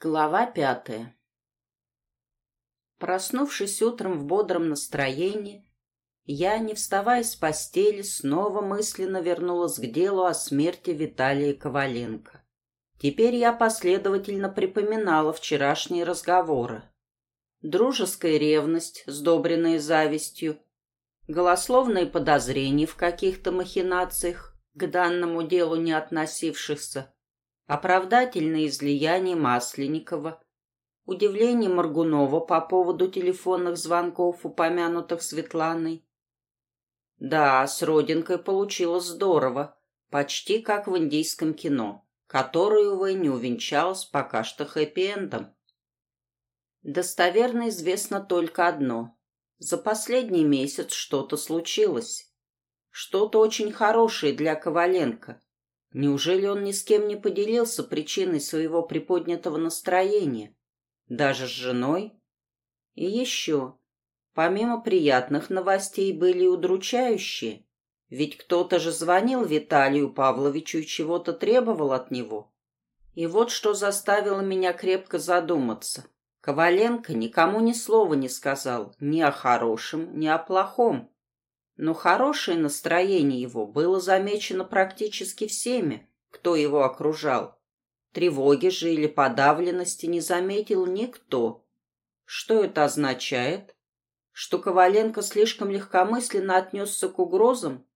Глава пятая Проснувшись утром в бодром настроении, я, не вставая с постели, снова мысленно вернулась к делу о смерти Виталия Коваленко. Теперь я последовательно припоминала вчерашние разговоры. Дружеская ревность, сдобренная завистью, голословные подозрения в каких-то махинациях, к данному делу не относившихся, Оправдательное излияние Масленникова, удивление Моргунова по поводу телефонных звонков, упомянутых Светланой. Да, с родинкой получилось здорово, почти как в индийском кино, которое, увы, не увенчалось пока что хэппи-эндом. Достоверно известно только одно. За последний месяц что-то случилось. Что-то очень хорошее для Коваленко – Неужели он ни с кем не поделился причиной своего приподнятого настроения? Даже с женой? И еще, помимо приятных новостей, были удручающие. Ведь кто-то же звонил Виталию Павловичу и чего-то требовал от него. И вот что заставило меня крепко задуматься. Коваленко никому ни слова не сказал ни о хорошем, ни о плохом. Но хорошее настроение его было замечено практически всеми, кто его окружал. Тревоги же или подавленности не заметил никто. Что это означает? Что Коваленко слишком легкомысленно отнесся к угрозам?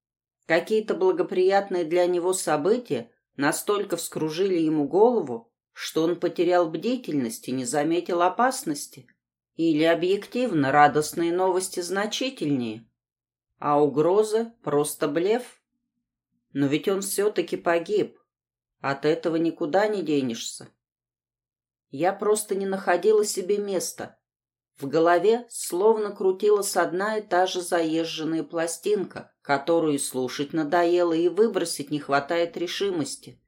Какие-то благоприятные для него события настолько вскружили ему голову, что он потерял бдительность и не заметил опасности? Или объективно радостные новости значительнее? А угроза — просто блеф. Но ведь он все-таки погиб. От этого никуда не денешься. Я просто не находила себе места. В голове словно крутилась одна и та же заезженная пластинка, которую слушать надоело и выбросить не хватает решимости.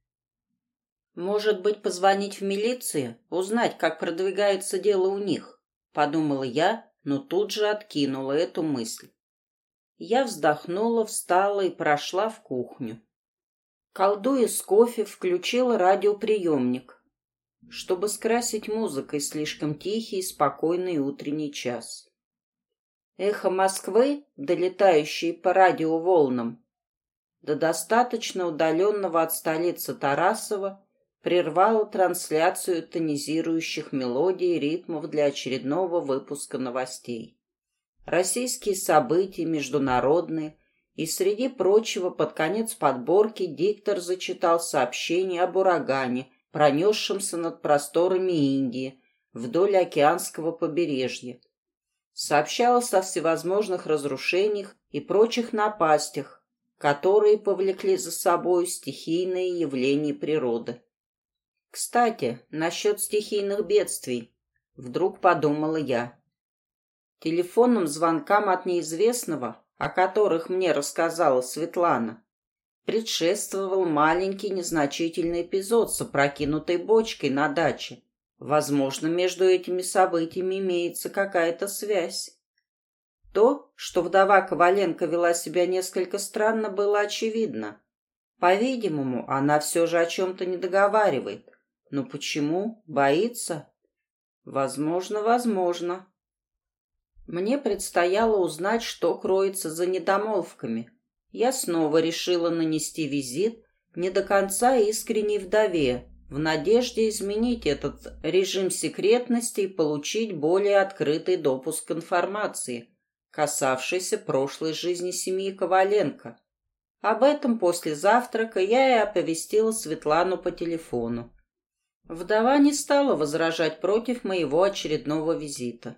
Может быть, позвонить в милицию, узнать, как продвигается дело у них, подумала я, но тут же откинула эту мысль. Я вздохнула, встала и прошла в кухню. Колдуя с кофе, включила радиоприемник, чтобы скрасить музыкой слишком тихий и спокойный утренний час. Эхо Москвы, долетающее по радиоволнам, до достаточно удаленного от столицы Тарасова, прервало трансляцию тонизирующих мелодий и ритмов для очередного выпуска новостей российские события, международные, и среди прочего под конец подборки диктор зачитал сообщение об урагане, пронесшемся над просторами Индии, вдоль океанского побережья. Сообщалось о всевозможных разрушениях и прочих напастях, которые повлекли за собой стихийные явления природы. Кстати, насчет стихийных бедствий, вдруг подумала я. Телефонным звонкам от неизвестного, о которых мне рассказала Светлана, предшествовал маленький незначительный эпизод с опрокинутой бочкой на даче. Возможно, между этими событиями имеется какая-то связь. То, что вдова Коваленко вела себя несколько странно, было очевидно. По-видимому, она все же о чем-то не договаривает. Но почему? Боится? Возможно, возможно. Мне предстояло узнать, что кроется за недомолвками. Я снова решила нанести визит не до конца искренней вдове, в надежде изменить этот режим секретности и получить более открытый допуск информации, касавшейся прошлой жизни семьи Коваленко. Об этом после завтрака я и оповестила Светлану по телефону. Вдова не стала возражать против моего очередного визита.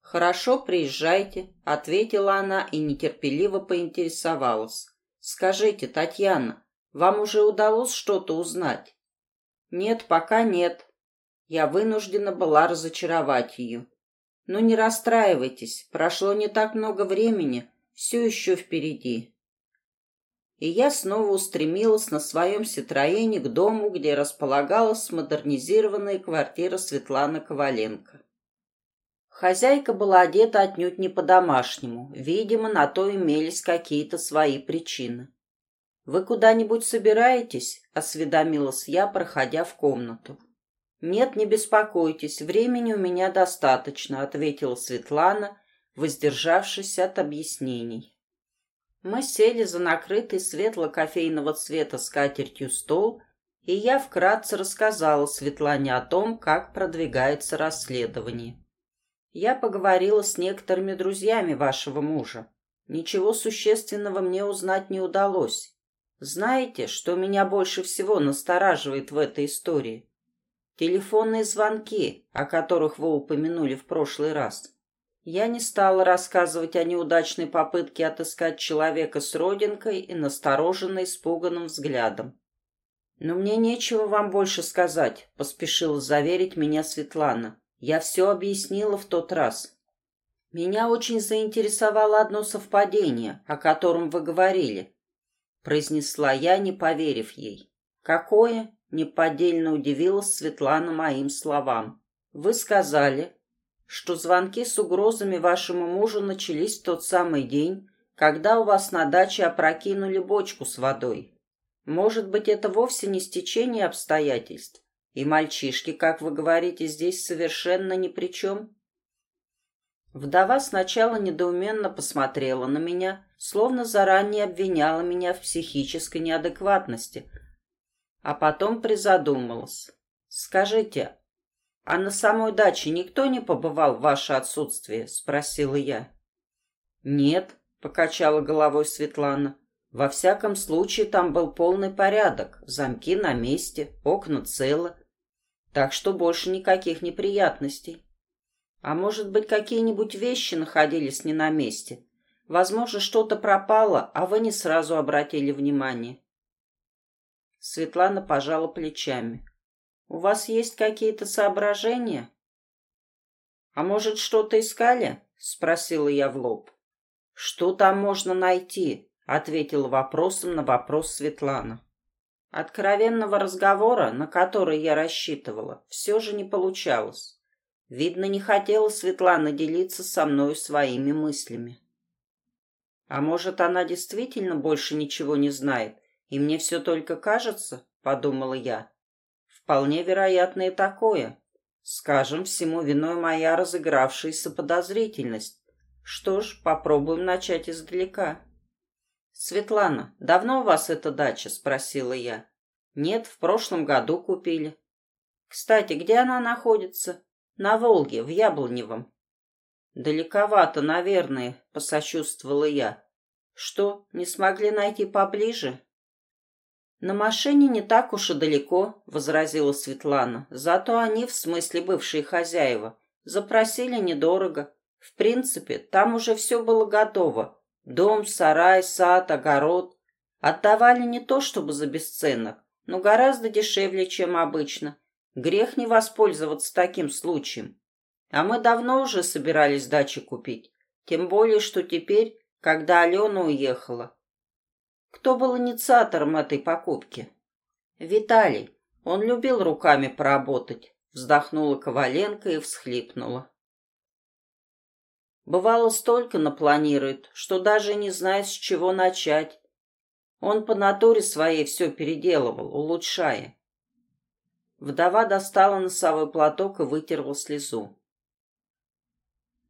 «Хорошо, приезжайте», — ответила она и нетерпеливо поинтересовалась. «Скажите, Татьяна, вам уже удалось что-то узнать?» «Нет, пока нет». Я вынуждена была разочаровать ее. «Но не расстраивайтесь, прошло не так много времени, все еще впереди». И я снова устремилась на своем Ситроене к дому, где располагалась модернизированная квартира Светланы Коваленко. Хозяйка была одета отнюдь не по-домашнему. Видимо, на то имелись какие-то свои причины. «Вы куда-нибудь собираетесь?» — осведомилась я, проходя в комнату. «Нет, не беспокойтесь, времени у меня достаточно», — ответила Светлана, воздержавшись от объяснений. Мы сели за накрытый светло-кофейного цвета скатертью стол, и я вкратце рассказала Светлане о том, как продвигается расследование. Я поговорила с некоторыми друзьями вашего мужа. Ничего существенного мне узнать не удалось. Знаете, что меня больше всего настораживает в этой истории? Телефонные звонки, о которых вы упомянули в прошлый раз. Я не стала рассказывать о неудачной попытке отыскать человека с родинкой и настороженно испуганным взглядом. «Но мне нечего вам больше сказать», — поспешила заверить меня Светлана. «Я все объяснила в тот раз. Меня очень заинтересовало одно совпадение, о котором вы говорили», — произнесла я, не поверив ей. «Какое?» Неподдельно удивилась Светлана моим словам. «Вы сказали, что звонки с угрозами вашему мужу начались в тот самый день, когда у вас на даче опрокинули бочку с водой. Может быть, это вовсе не стечение обстоятельств, и мальчишки, как вы говорите, здесь совершенно ни при чем?» Вдова сначала недоуменно посмотрела на меня, словно заранее обвиняла меня в психической неадекватности, а потом призадумалась. «Скажите, а на самой даче никто не побывал в ваше отсутствие?» — спросила я. «Нет», — покачала головой Светлана. «Во всяком случае там был полный порядок, замки на месте, окна целы, так что больше никаких неприятностей. А может быть, какие-нибудь вещи находились не на месте? Возможно, что-то пропало, а вы не сразу обратили внимание. Светлана пожала плечами. «У вас есть какие-то соображения?» «А может, что-то искали?» — спросила я в лоб. «Что там можно найти?» — ответила вопросом на вопрос Светлана. Откровенного разговора, на который я рассчитывала, все же не получалось. Видно, не хотела Светлана делиться со мной своими мыслями. А может, она действительно больше ничего не знает и мне все только кажется, подумала я. Вполне вероятно и такое. Скажем, всему виной моя разыгравшаяся подозрительность. Что ж, попробуем начать издалека. Светлана, давно у вас эта дача? Спросила я. Нет, в прошлом году купили. Кстати, где она находится? На Волге, в Яблоневом. Далековато, наверное, посочувствовала я. Что, не смогли найти поближе? «На машине не так уж и далеко», — возразила Светлана. «Зато они, в смысле бывшие хозяева, запросили недорого. В принципе, там уже все было готово. Дом, сарай, сад, огород. Отдавали не то чтобы за бесценок, но гораздо дешевле, чем обычно. Грех не воспользоваться таким случаем. А мы давно уже собирались дачи купить. Тем более, что теперь, когда Алена уехала, кто был инициатором этой покупки? Виталий. Он любил руками поработать. Вздохнула Коваленко и всхлипнула. Бывало, столько напланирует, что даже не знает, с чего начать. Он по натуре своей все переделывал, улучшая. Вдова достала носовой платок и вытерла слезу.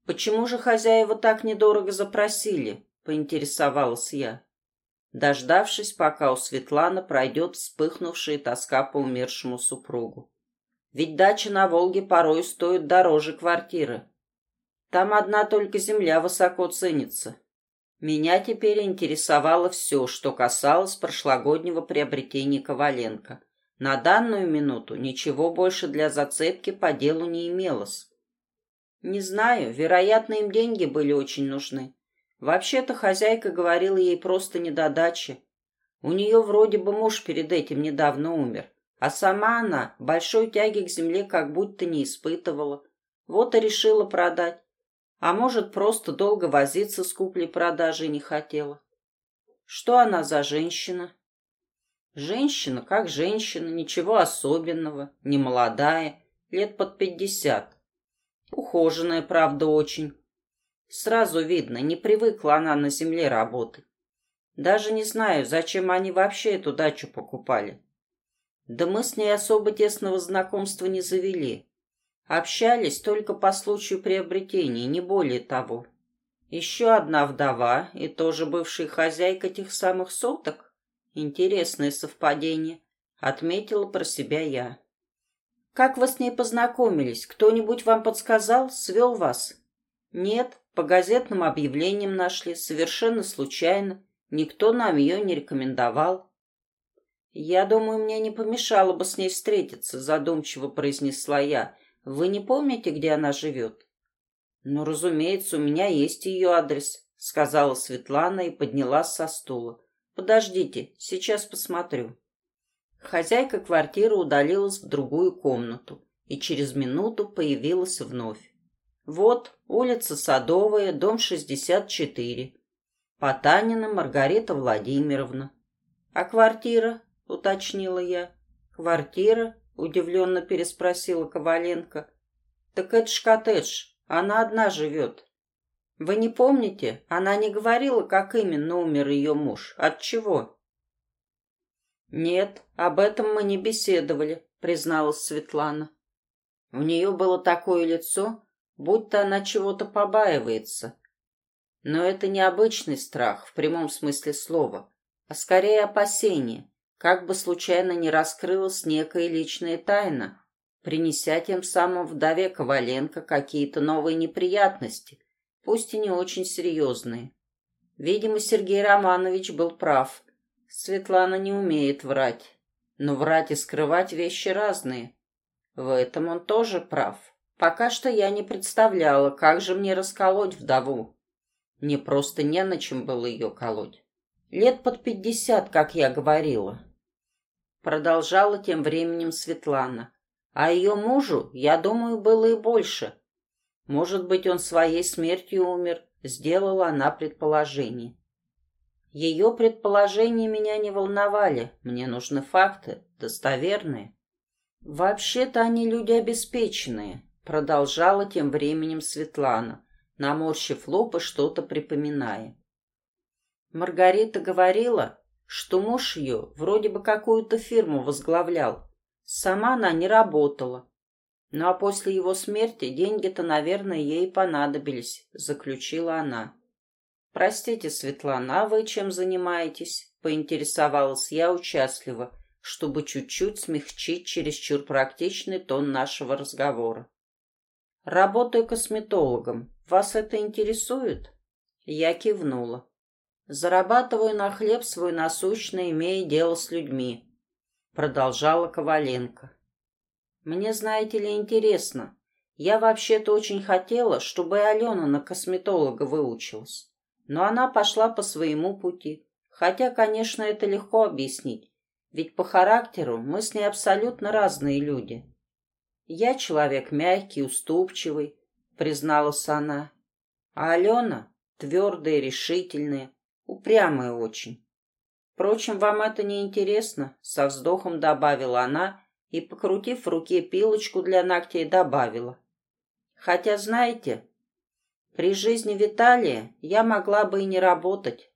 «Почему же хозяева так недорого запросили?» — поинтересовалась я дождавшись, пока у Светланы пройдет вспыхнувшая тоска по умершему супругу. Ведь дача на Волге порой стоит дороже квартиры. Там одна только земля высоко ценится. Меня теперь интересовало все, что касалось прошлогоднего приобретения Коваленко. На данную минуту ничего больше для зацепки по делу не имелось. Не знаю, вероятно, им деньги были очень нужны. Вообще-то хозяйка говорила ей просто не до дачи. У нее вроде бы муж перед этим недавно умер, а сама она большой тяги к земле как будто не испытывала. Вот и решила продать. А может, просто долго возиться с куплей-продажей не хотела. Что она за женщина? Женщина, как женщина, ничего особенного, не молодая, лет под пятьдесят. Ухоженная, правда, очень. Сразу видно, не привыкла она на земле работать. Даже не знаю, зачем они вообще эту дачу покупали. Да мы с ней особо тесного знакомства не завели. Общались только по случаю приобретения, не более того. Еще одна вдова и тоже бывшая хозяйка тех самых соток. Интересное совпадение, отметила про себя я. Как вы с ней познакомились? Кто-нибудь вам подсказал, свел вас? Нет, по газетным объявлениям нашли, совершенно случайно. Никто нам ее не рекомендовал. Я думаю, мне не помешало бы с ней встретиться, задумчиво произнесла я. Вы не помните, где она живет? Ну, разумеется, у меня есть ее адрес, сказала Светлана и поднялась со стула. Подождите, сейчас посмотрю. Хозяйка квартиры удалилась в другую комнату и через минуту появилась вновь. Вот, улица Садовая, дом 64. Потанина Маргарита Владимировна. А квартира? Уточнила я. Квартира? Удивленно переспросила Коваленко. Так это ж коттедж. Она одна живет. Вы не помните? Она не говорила, как именно умер ее муж. От чего? Нет, об этом мы не беседовали, призналась Светлана. У нее было такое лицо, будто она чего-то побаивается. Но это не обычный страх в прямом смысле слова, а скорее опасение, как бы случайно не раскрылась некая личная тайна, принеся тем самым вдове Коваленко какие-то новые неприятности, пусть и не очень серьезные. Видимо, Сергей Романович был прав. Светлана не умеет врать. Но врать и скрывать вещи разные. В этом он тоже прав. Пока что я не представляла, как же мне расколоть вдову. Мне просто не на чем было ее колоть. Лет под пятьдесят, как я говорила. Продолжала тем временем Светлана. А ее мужу, я думаю, было и больше. Может быть, он своей смертью умер, сделала она предположение. Ее предположения меня не волновали, мне нужны факты, достоверные. Вообще-то они люди обеспеченные, Продолжала тем временем Светлана, наморщив лоб и что-то припоминая. Маргарита говорила, что муж ее вроде бы какую-то фирму возглавлял. Сама она не работала. Ну а после его смерти деньги-то, наверное, ей понадобились, заключила она. «Простите, Светлана, а вы чем занимаетесь?» — поинтересовалась я участливо, чтобы чуть-чуть смягчить чересчур практичный тон нашего разговора. Работаю косметологом. Вас это интересует? Я кивнула. Зарабатываю на хлеб свой насущный, имея дело с людьми. Продолжала Коваленко. Мне, знаете ли, интересно. Я вообще-то очень хотела, чтобы и Алена на косметолога выучилась. Но она пошла по своему пути. Хотя, конечно, это легко объяснить. Ведь по характеру мы с ней абсолютно разные люди. «Я человек мягкий, уступчивый», — призналась она. «А Алена твердая, решительная, упрямая очень». «Впрочем, вам это не интересно», — со вздохом добавила она и, покрутив в руке пилочку для ногтей, добавила. «Хотя, знаете, при жизни Виталия я могла бы и не работать».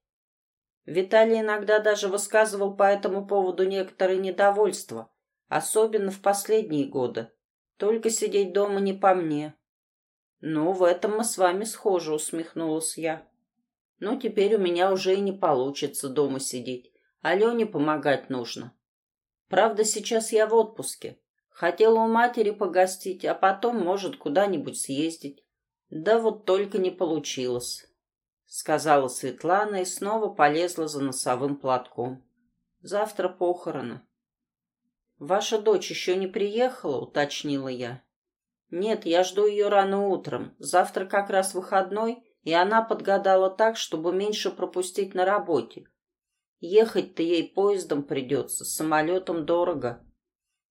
Виталий иногда даже высказывал по этому поводу некоторое недовольство, особенно в последние годы. Только сидеть дома не по мне. Ну, в этом мы с вами схожи, усмехнулась я. Ну, теперь у меня уже и не получится дома сидеть. Алене помогать нужно. Правда, сейчас я в отпуске. Хотела у матери погостить, а потом, может, куда-нибудь съездить. Да вот только не получилось, — сказала Светлана и снова полезла за носовым платком. Завтра похороны. «Ваша дочь еще не приехала?» — уточнила я. «Нет, я жду ее рано утром. Завтра как раз выходной, и она подгадала так, чтобы меньше пропустить на работе. Ехать-то ей поездом придется, самолетом дорого.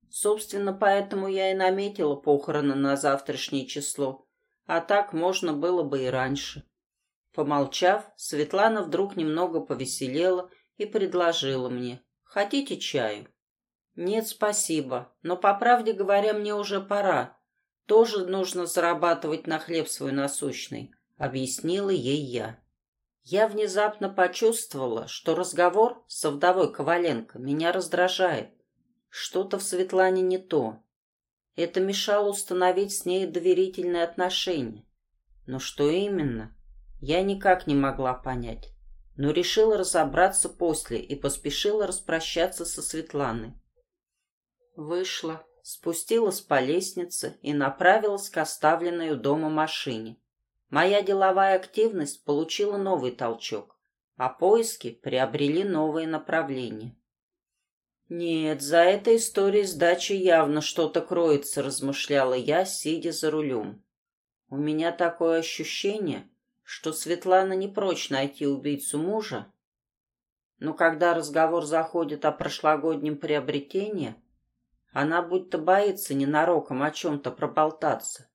Собственно, поэтому я и наметила похороны на завтрашнее число, а так можно было бы и раньше». Помолчав, Светлана вдруг немного повеселела и предложила мне. «Хотите чаю?» «Нет, спасибо. Но, по правде говоря, мне уже пора. Тоже нужно зарабатывать на хлеб свой насущный», — объяснила ей я. Я внезапно почувствовала, что разговор со вдовой Коваленко меня раздражает, Что-то в Светлане не то. Это мешало установить с ней доверительные отношения. Но что именно, я никак не могла понять. Но решила разобраться после и поспешила распрощаться со Светланой. Вышла, спустилась по лестнице и направилась к оставленной у дома машине. Моя деловая активность получила новый толчок, а поиски приобрели новые направления. «Нет, за этой историей сдачи явно что-то кроется», — размышляла я, сидя за рулем. «У меня такое ощущение, что Светлана не прочь найти убийцу мужа, но когда разговор заходит о прошлогоднем приобретении, она будто боится ненароком о чем-то проболтаться.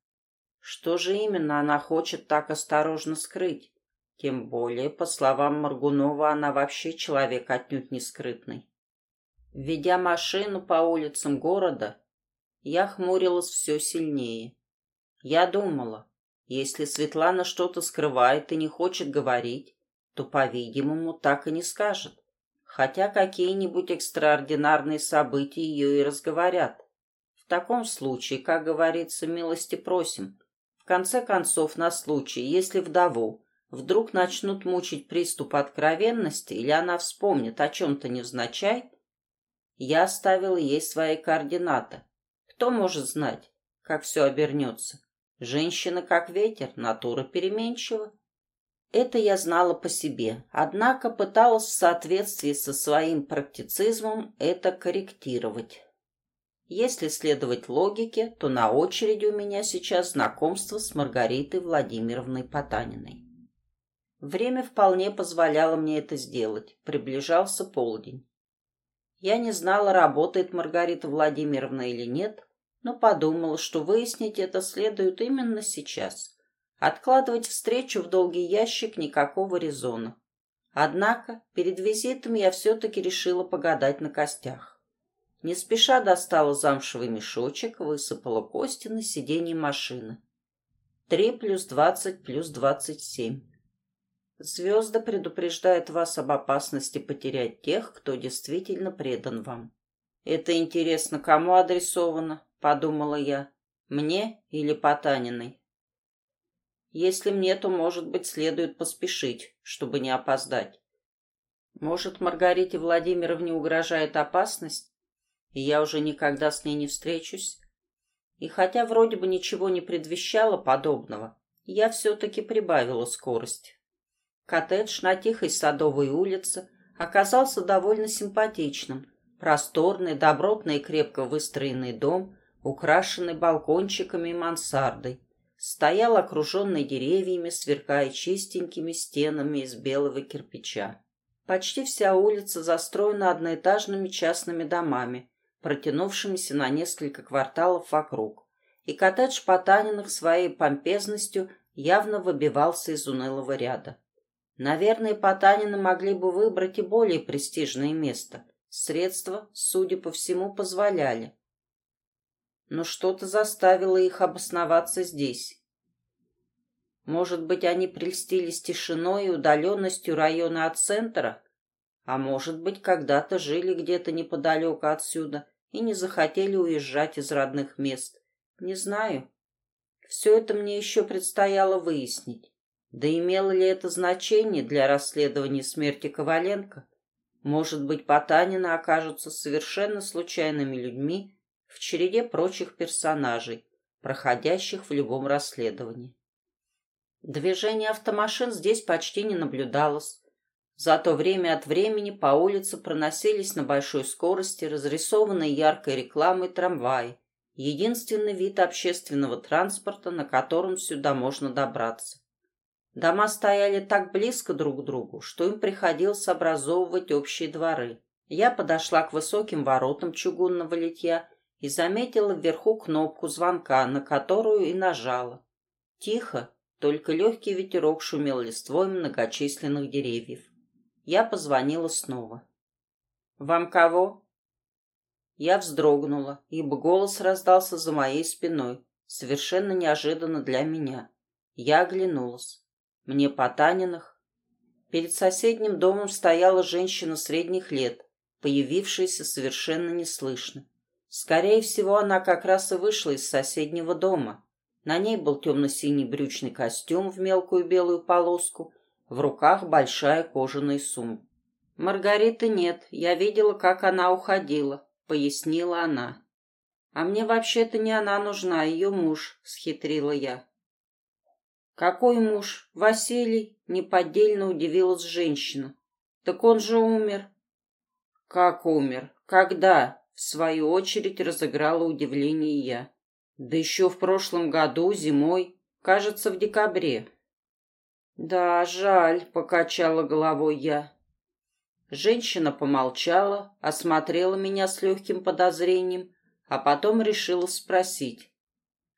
Что же именно она хочет так осторожно скрыть? Тем более, по словам Маргунова, она вообще человек отнюдь не скрытный. Ведя машину по улицам города, я хмурилась все сильнее. Я думала, если Светлана что-то скрывает и не хочет говорить, то, по-видимому, так и не скажет. Хотя какие-нибудь экстраординарные события ее и разговорят. В таком случае, как говорится, милости просим, конце концов, на случай, если вдову вдруг начнут мучить приступ откровенности или она вспомнит о чем-то невзначай, я оставил ей свои координаты. Кто может знать, как все обернется? Женщина как ветер, натура переменчива. Это я знала по себе, однако пыталась в соответствии со своим практицизмом это корректировать. Если следовать логике, то на очереди у меня сейчас знакомство с Маргаритой Владимировной Потаниной. Время вполне позволяло мне это сделать. Приближался полдень. Я не знала, работает Маргарита Владимировна или нет, но подумала, что выяснить это следует именно сейчас. Откладывать встречу в долгий ящик никакого резона. Однако перед визитом я все-таки решила погадать на костях. Не спеша достала замшевый мешочек, высыпала кости на сиденье машины. Три плюс двадцать плюс двадцать семь. Звезда предупреждает вас об опасности потерять тех, кто действительно предан вам. Это интересно, кому адресовано, подумала я. Мне или Потаниной? Если мне, то, может быть, следует поспешить, чтобы не опоздать. Может, Маргарите Владимировне угрожает опасность? И я уже никогда с ней не встречусь. И хотя вроде бы ничего не предвещало подобного, я все-таки прибавила скорость. Коттедж на тихой садовой улице оказался довольно симпатичным. Просторный, добротный и крепко выстроенный дом, украшенный балкончиками и мансардой, стоял окруженный деревьями, сверкая чистенькими стенами из белого кирпича. Почти вся улица застроена одноэтажными частными домами, протянувшимися на несколько кварталов вокруг, и коттедж Потаниных своей помпезностью явно выбивался из унылого ряда. Наверное, Потанины могли бы выбрать и более престижное место. Средства, судя по всему, позволяли. Но что-то заставило их обосноваться здесь. Может быть, они прельстились тишиной и удаленностью района от центра, а может быть, когда-то жили где-то неподалеку отсюда и не захотели уезжать из родных мест. Не знаю. Все это мне еще предстояло выяснить. Да имело ли это значение для расследования смерти Коваленко? Может быть, Потанина окажутся совершенно случайными людьми в череде прочих персонажей, проходящих в любом расследовании. Движение автомашин здесь почти не наблюдалось. Зато время от времени по улице проносились на большой скорости разрисованные яркой рекламой трамваи, единственный вид общественного транспорта, на котором сюда можно добраться. Дома стояли так близко друг к другу, что им приходилось образовывать общие дворы. Я подошла к высоким воротам чугунного литья и заметила вверху кнопку звонка, на которую и нажала. Тихо, только легкий ветерок шумел листвой многочисленных деревьев. Я позвонила снова. «Вам кого?» Я вздрогнула, ибо голос раздался за моей спиной, совершенно неожиданно для меня. Я оглянулась. Мне Потаниных. Перед соседним домом стояла женщина средних лет, появившаяся совершенно неслышно. Скорее всего, она как раз и вышла из соседнего дома. На ней был темно-синий брючный костюм в мелкую белую полоску, в руках большая кожаная сумка. «Маргариты нет, я видела, как она уходила», — пояснила она. «А мне вообще-то не она нужна, а ее муж», — схитрила я. «Какой муж? Василий?» — неподдельно удивилась женщина. «Так он же умер». «Как умер? Когда?» — в свою очередь разыграла удивление я. «Да еще в прошлом году, зимой, кажется, в декабре». «Да, жаль», — покачала головой я. Женщина помолчала, осмотрела меня с легким подозрением, а потом решила спросить.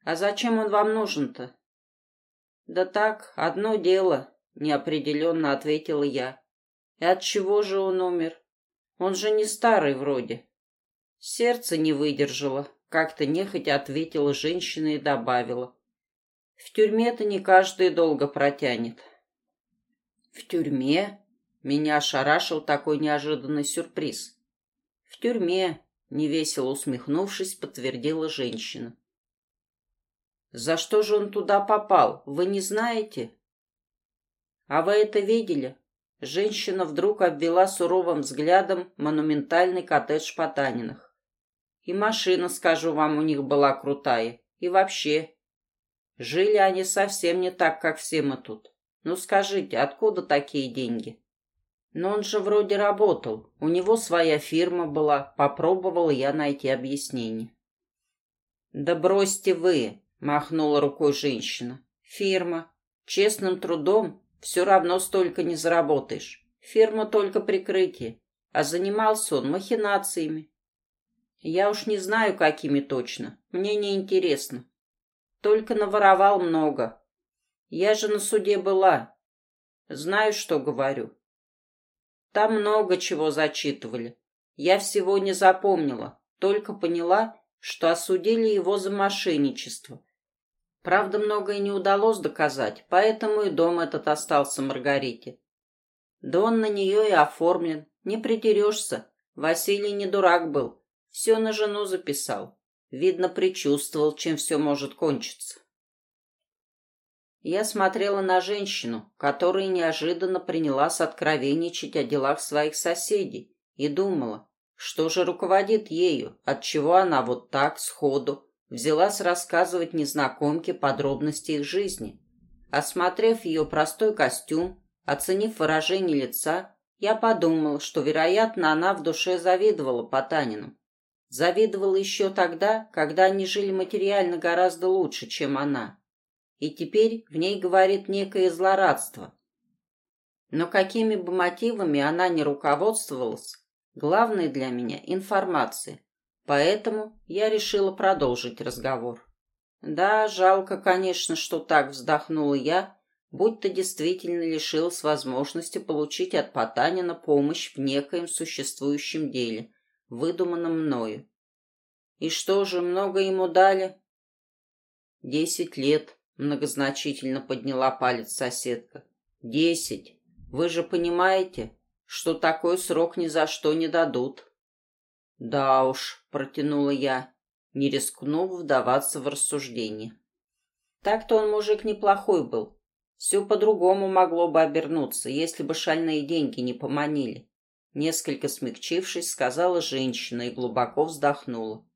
«А зачем он вам нужен-то?» «Да так, одно дело», — неопределенно ответила я. «И от чего же он умер? Он же не старый вроде». Сердце не выдержало, как-то нехотя ответила женщина и добавила. «В тюрьме-то не каждый долго протянет». «В тюрьме?» Меня ошарашил такой неожиданный сюрприз. «В тюрьме», — невесело усмехнувшись, подтвердила женщина. За что же он туда попал, вы не знаете? А вы это видели? Женщина вдруг обвела суровым взглядом монументальный коттедж Потаниных. И машина, скажу вам, у них была крутая. И вообще. Жили они совсем не так, как все мы тут. Ну скажите, откуда такие деньги? Но он же вроде работал. У него своя фирма была. Попробовала я найти объяснение. Да бросьте вы. Махнула рукой женщина. Фирма. Честным трудом все равно столько не заработаешь. Фирма только прикрытие. А занимался он махинациями. Я уж не знаю, какими точно. Мне не интересно. Только наворовал много. Я же на суде была. Знаю, что говорю. Там много чего зачитывали. Я всего не запомнила, только поняла, что осудили его за мошенничество. Правда, многое не удалось доказать, поэтому и дом этот остался Маргарите. Да он на нее и оформлен, не придерешься. Василий не дурак был, все на жену записал. Видно, предчувствовал, чем все может кончиться. Я смотрела на женщину, которая неожиданно принялась откровенничать о делах своих соседей, и думала, что же руководит ею, отчего она вот так, сходу, взялась рассказывать незнакомке подробности их жизни. Осмотрев ее простой костюм, оценив выражение лица, я подумал, что, вероятно, она в душе завидовала Потанину. Завидовала еще тогда, когда они жили материально гораздо лучше, чем она. И теперь в ней говорит некое злорадство. Но какими бы мотивами она ни руководствовалась, главное для меня – информация. Поэтому я решила продолжить разговор. Да, жалко, конечно, что так вздохнула я, будто действительно лишилась возможности получить от Потанина помощь в некоем существующем деле, выдуманном мною. И что же, много ему дали? Десять лет, многозначительно подняла палец соседка. Десять. Вы же понимаете, что такой срок ни за что не дадут. «Да уж», — протянула я, не рискнув вдаваться в рассуждение. Так-то он мужик неплохой был. Все по-другому могло бы обернуться, если бы шальные деньги не поманили. Несколько смягчившись, сказала женщина и глубоко вздохнула.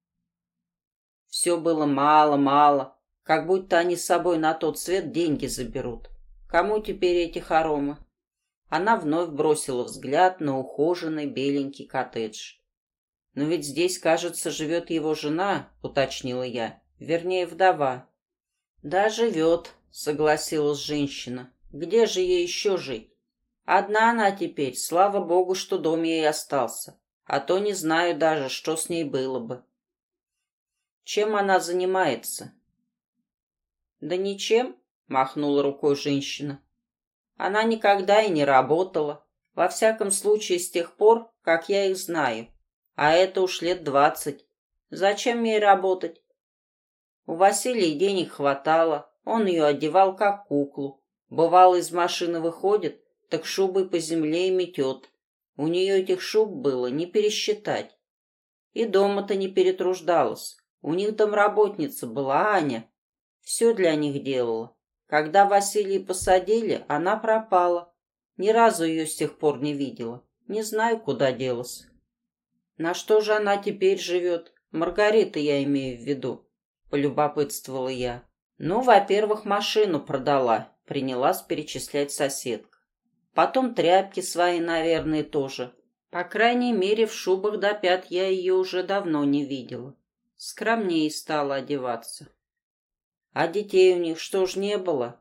Все было мало-мало, как будто они с собой на тот свет деньги заберут. Кому теперь эти хоромы? Она вновь бросила взгляд на ухоженный беленький коттедж. «Но ведь здесь, кажется, живет его жена», — уточнила я. «Вернее, вдова». «Да, живет», — согласилась женщина. «Где же ей еще жить? Одна она теперь, слава богу, что дом ей остался. А то не знаю даже, что с ней было бы». «Чем она занимается?» «Да ничем», — махнула рукой женщина. «Она никогда и не работала. Во всяком случае, с тех пор, как я их знаю. А это уж лет двадцать. Зачем ей работать? У Василия денег хватало, он ее одевал как куклу. Бывало, из машины выходит, так шубой по земле и метет. У нее этих шуб было не пересчитать. И дома-то не перетруждалась. У них домработница была Аня. Все для них делала. Когда Василий посадили, она пропала. Ни разу ее с тех пор не видела. Не знаю, куда делась. На что же она теперь живет? Маргарита я имею в виду, полюбопытствовала я. Ну, во-первых, машину продала, принялась перечислять соседка. Потом тряпки свои, наверное, тоже. По крайней мере, в шубах до пят я ее уже давно не видела. Скромнее стала одеваться. А детей у них что ж не было?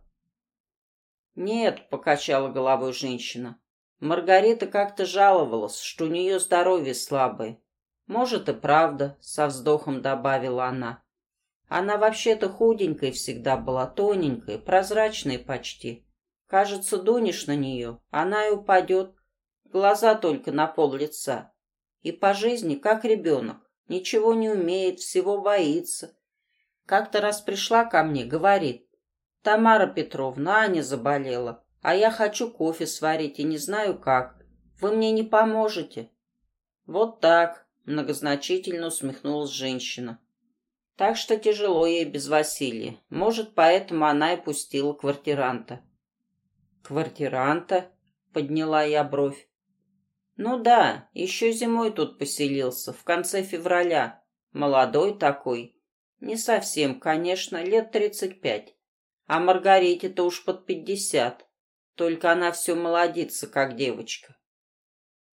Нет, покачала головой женщина. Маргарита как-то жаловалась, что у нее здоровье слабое. Может и правда, со вздохом добавила она. Она вообще-то худенькая всегда была, тоненькая, прозрачная почти. Кажется, дунешь на нее, она и упадет. Глаза только на пол лица. И по жизни как ребенок. Ничего не умеет, всего боится. Как-то раз пришла ко мне, говорит. Тамара Петровна, Аня заболела, а я хочу кофе сварить и не знаю как. Вы мне не поможете? Вот так, многозначительно усмехнулась женщина. Так что тяжело ей без Василия. Может, поэтому она и пустила квартиранта. «Квартиранта?» — подняла я бровь. «Ну да, еще зимой тут поселился, в конце февраля. Молодой такой. Не совсем, конечно, лет тридцать пять. А Маргарите-то уж под пятьдесят. Только она все молодится, как девочка».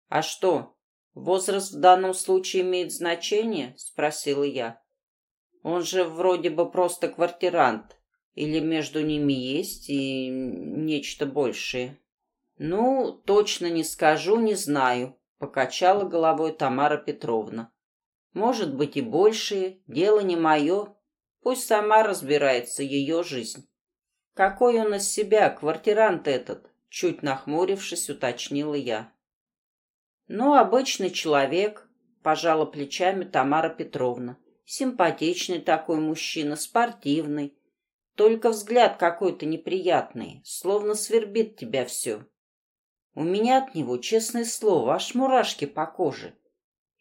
«А что, возраст в данном случае имеет значение?» — спросила я. Он же вроде бы просто квартирант. Или между ними есть и нечто большее? Ну, точно не скажу, не знаю, покачала головой Тамара Петровна. Может быть и большее, дело не мое. Пусть сама разбирается ее жизнь. Какой он из себя, квартирант этот? Чуть нахмурившись, уточнила я. Ну, обычный человек, пожала плечами Тамара Петровна. Симпатичный такой мужчина, спортивный. Только взгляд какой-то неприятный, словно свербит тебя все. У меня от него, честное слово, аж мурашки по коже.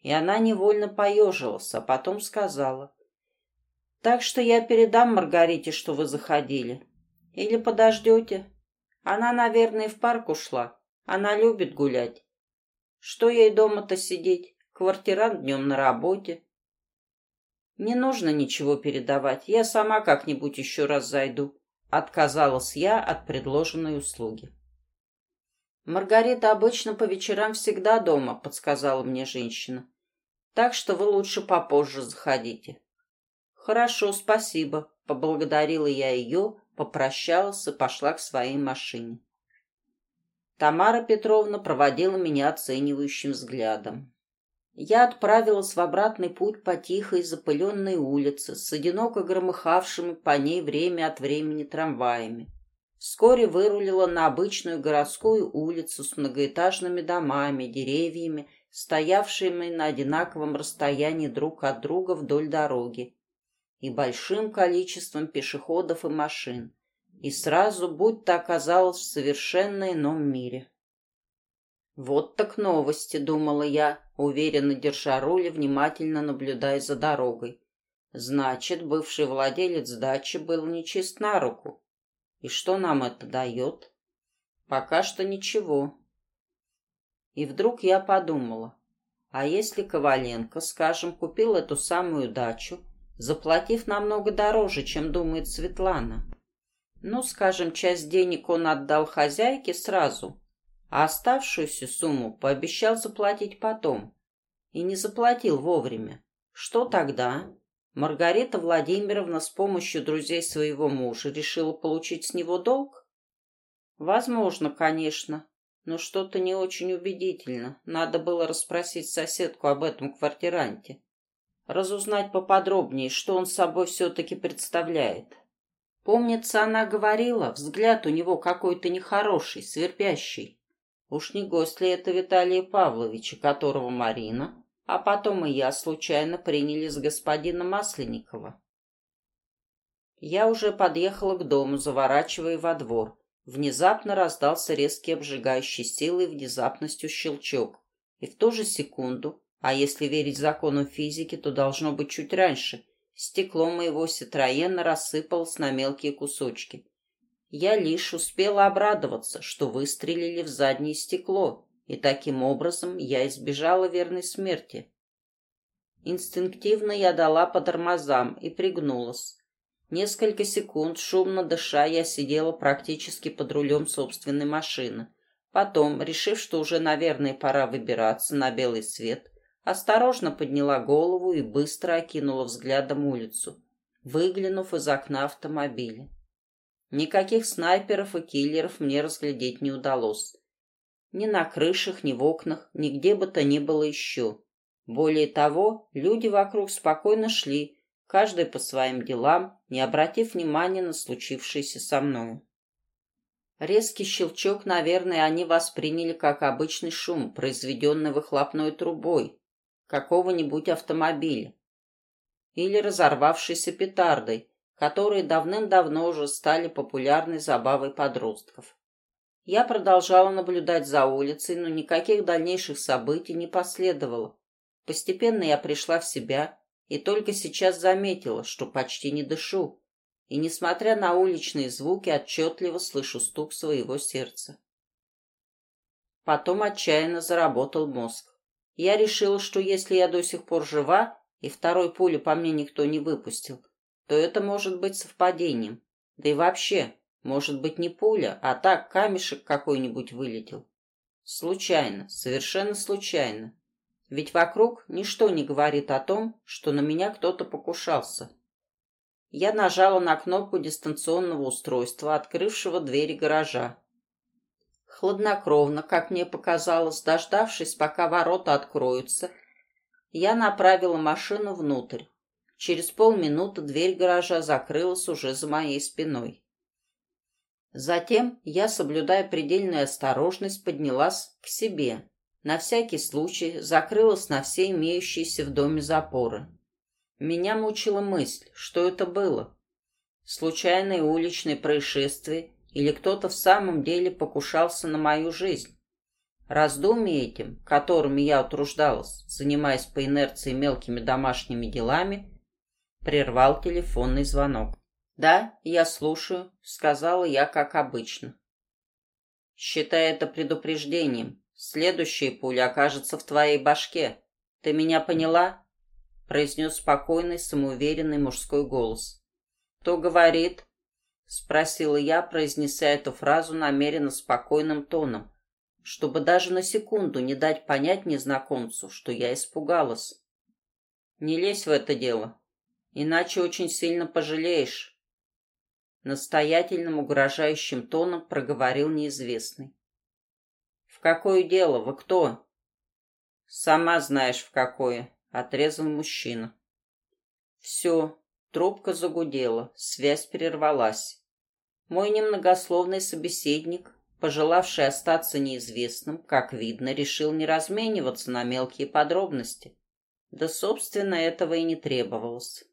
И она невольно поежилась, а потом сказала. Так что я передам Маргарите, что вы заходили. Или подождете? Она, наверное, в парк ушла. Она любит гулять. Что ей дома-то сидеть? Квартирант днем на работе. «Не нужно ничего передавать, я сама как-нибудь еще раз зайду», — отказалась я от предложенной услуги. «Маргарита обычно по вечерам всегда дома», — подсказала мне женщина. «Так что вы лучше попозже заходите». «Хорошо, спасибо», — поблагодарила я ее, попрощалась и пошла к своей машине. Тамара Петровна проводила меня оценивающим взглядом я отправилась в обратный путь по тихой запыленной улице с одиноко громыхавшими по ней время от времени трамваями. Вскоре вырулила на обычную городскую улицу с многоэтажными домами, деревьями, стоявшими на одинаковом расстоянии друг от друга вдоль дороги, и большим количеством пешеходов и машин, и сразу будто оказалась в совершенно ином мире. Вот так новости, думала я, уверенно держа руль и внимательно наблюдая за дорогой. Значит, бывший владелец дачи был нечист на руку. И что нам это дает? Пока что ничего. И вдруг я подумала, а если Коваленко, скажем, купил эту самую дачу, заплатив намного дороже, чем думает Светлана? Ну, скажем, часть денег он отдал хозяйке сразу, а оставшуюся сумму пообещал заплатить потом. И не заплатил вовремя. Что тогда? Маргарита Владимировна с помощью друзей своего мужа решила получить с него долг? Возможно, конечно, но что-то не очень убедительно. Надо было расспросить соседку об этом квартиранте. Разузнать поподробнее, что он собой все-таки представляет. Помнится, она говорила, взгляд у него какой-то нехороший, сверпящий. Уж не гость ли это Виталия Павловича, которого Марина, а потом и я случайно приняли с господина Масленникова? Я уже подъехала к дому, заворачивая во двор. Внезапно раздался резкий обжигающий силой внезапностью щелчок. И в ту же секунду, а если верить закону физики, то должно быть чуть раньше, стекло моего Ситроена рассыпалось на мелкие кусочки. Я лишь успела обрадоваться, что выстрелили в заднее стекло, и таким образом я избежала верной смерти. Инстинктивно я дала по тормозам и пригнулась. Несколько секунд, шумно дыша, я сидела практически под рулем собственной машины. Потом, решив, что уже, наверное, пора выбираться на белый свет, осторожно подняла голову и быстро окинула взглядом улицу, выглянув из окна автомобиля. Никаких снайперов и киллеров мне разглядеть не удалось. Ни на крышах, ни в окнах, нигде бы то ни было еще. Более того, люди вокруг спокойно шли, каждый по своим делам, не обратив внимания на случившееся со мною. Резкий щелчок, наверное, они восприняли как обычный шум, произведенный выхлопной трубой какого-нибудь автомобиля или разорвавшейся петардой, которые давным-давно уже стали популярной забавой подростков. Я продолжала наблюдать за улицей, но никаких дальнейших событий не последовало. Постепенно я пришла в себя и только сейчас заметила, что почти не дышу, и, несмотря на уличные звуки, отчетливо слышу стук своего сердца. Потом отчаянно заработал мозг. Я решила, что если я до сих пор жива, и второй пули по мне никто не выпустил, то это может быть совпадением. Да и вообще, может быть не пуля, а так камешек какой-нибудь вылетел. Случайно, совершенно случайно. Ведь вокруг ничто не говорит о том, что на меня кто-то покушался. Я нажала на кнопку дистанционного устройства, открывшего двери гаража. Хладнокровно, как мне показалось, дождавшись, пока ворота откроются, я направила машину внутрь. Через полминуты дверь гаража закрылась уже за моей спиной. Затем я, соблюдая предельную осторожность, поднялась к себе, на всякий случай закрылась на все имеющиеся в доме запоры. Меня мучила мысль, что это было. Случайное уличное происшествие или кто-то в самом деле покушался на мою жизнь. Раздумья этим, которыми я утруждалась, занимаясь по инерции мелкими домашними делами, прервал телефонный звонок. «Да, я слушаю», — сказала я, как обычно. «Считай это предупреждением. Следующая пуля окажется в твоей башке. Ты меня поняла?» произнес спокойный, самоуверенный мужской голос. «Кто говорит?» спросила я, произнеся эту фразу намеренно спокойным тоном, чтобы даже на секунду не дать понять незнакомцу, что я испугалась. «Не лезь в это дело, иначе очень сильно пожалеешь», настоятельным угрожающим тоном проговорил неизвестный. «В какое дело? Вы кто?» «Сама знаешь, в какое», — отрезал мужчина. «Все». Трубка загудела, связь прервалась. Мой немногословный собеседник, пожелавший остаться неизвестным, как видно, решил не размениваться на мелкие подробности. Да, собственно, этого и не требовалось.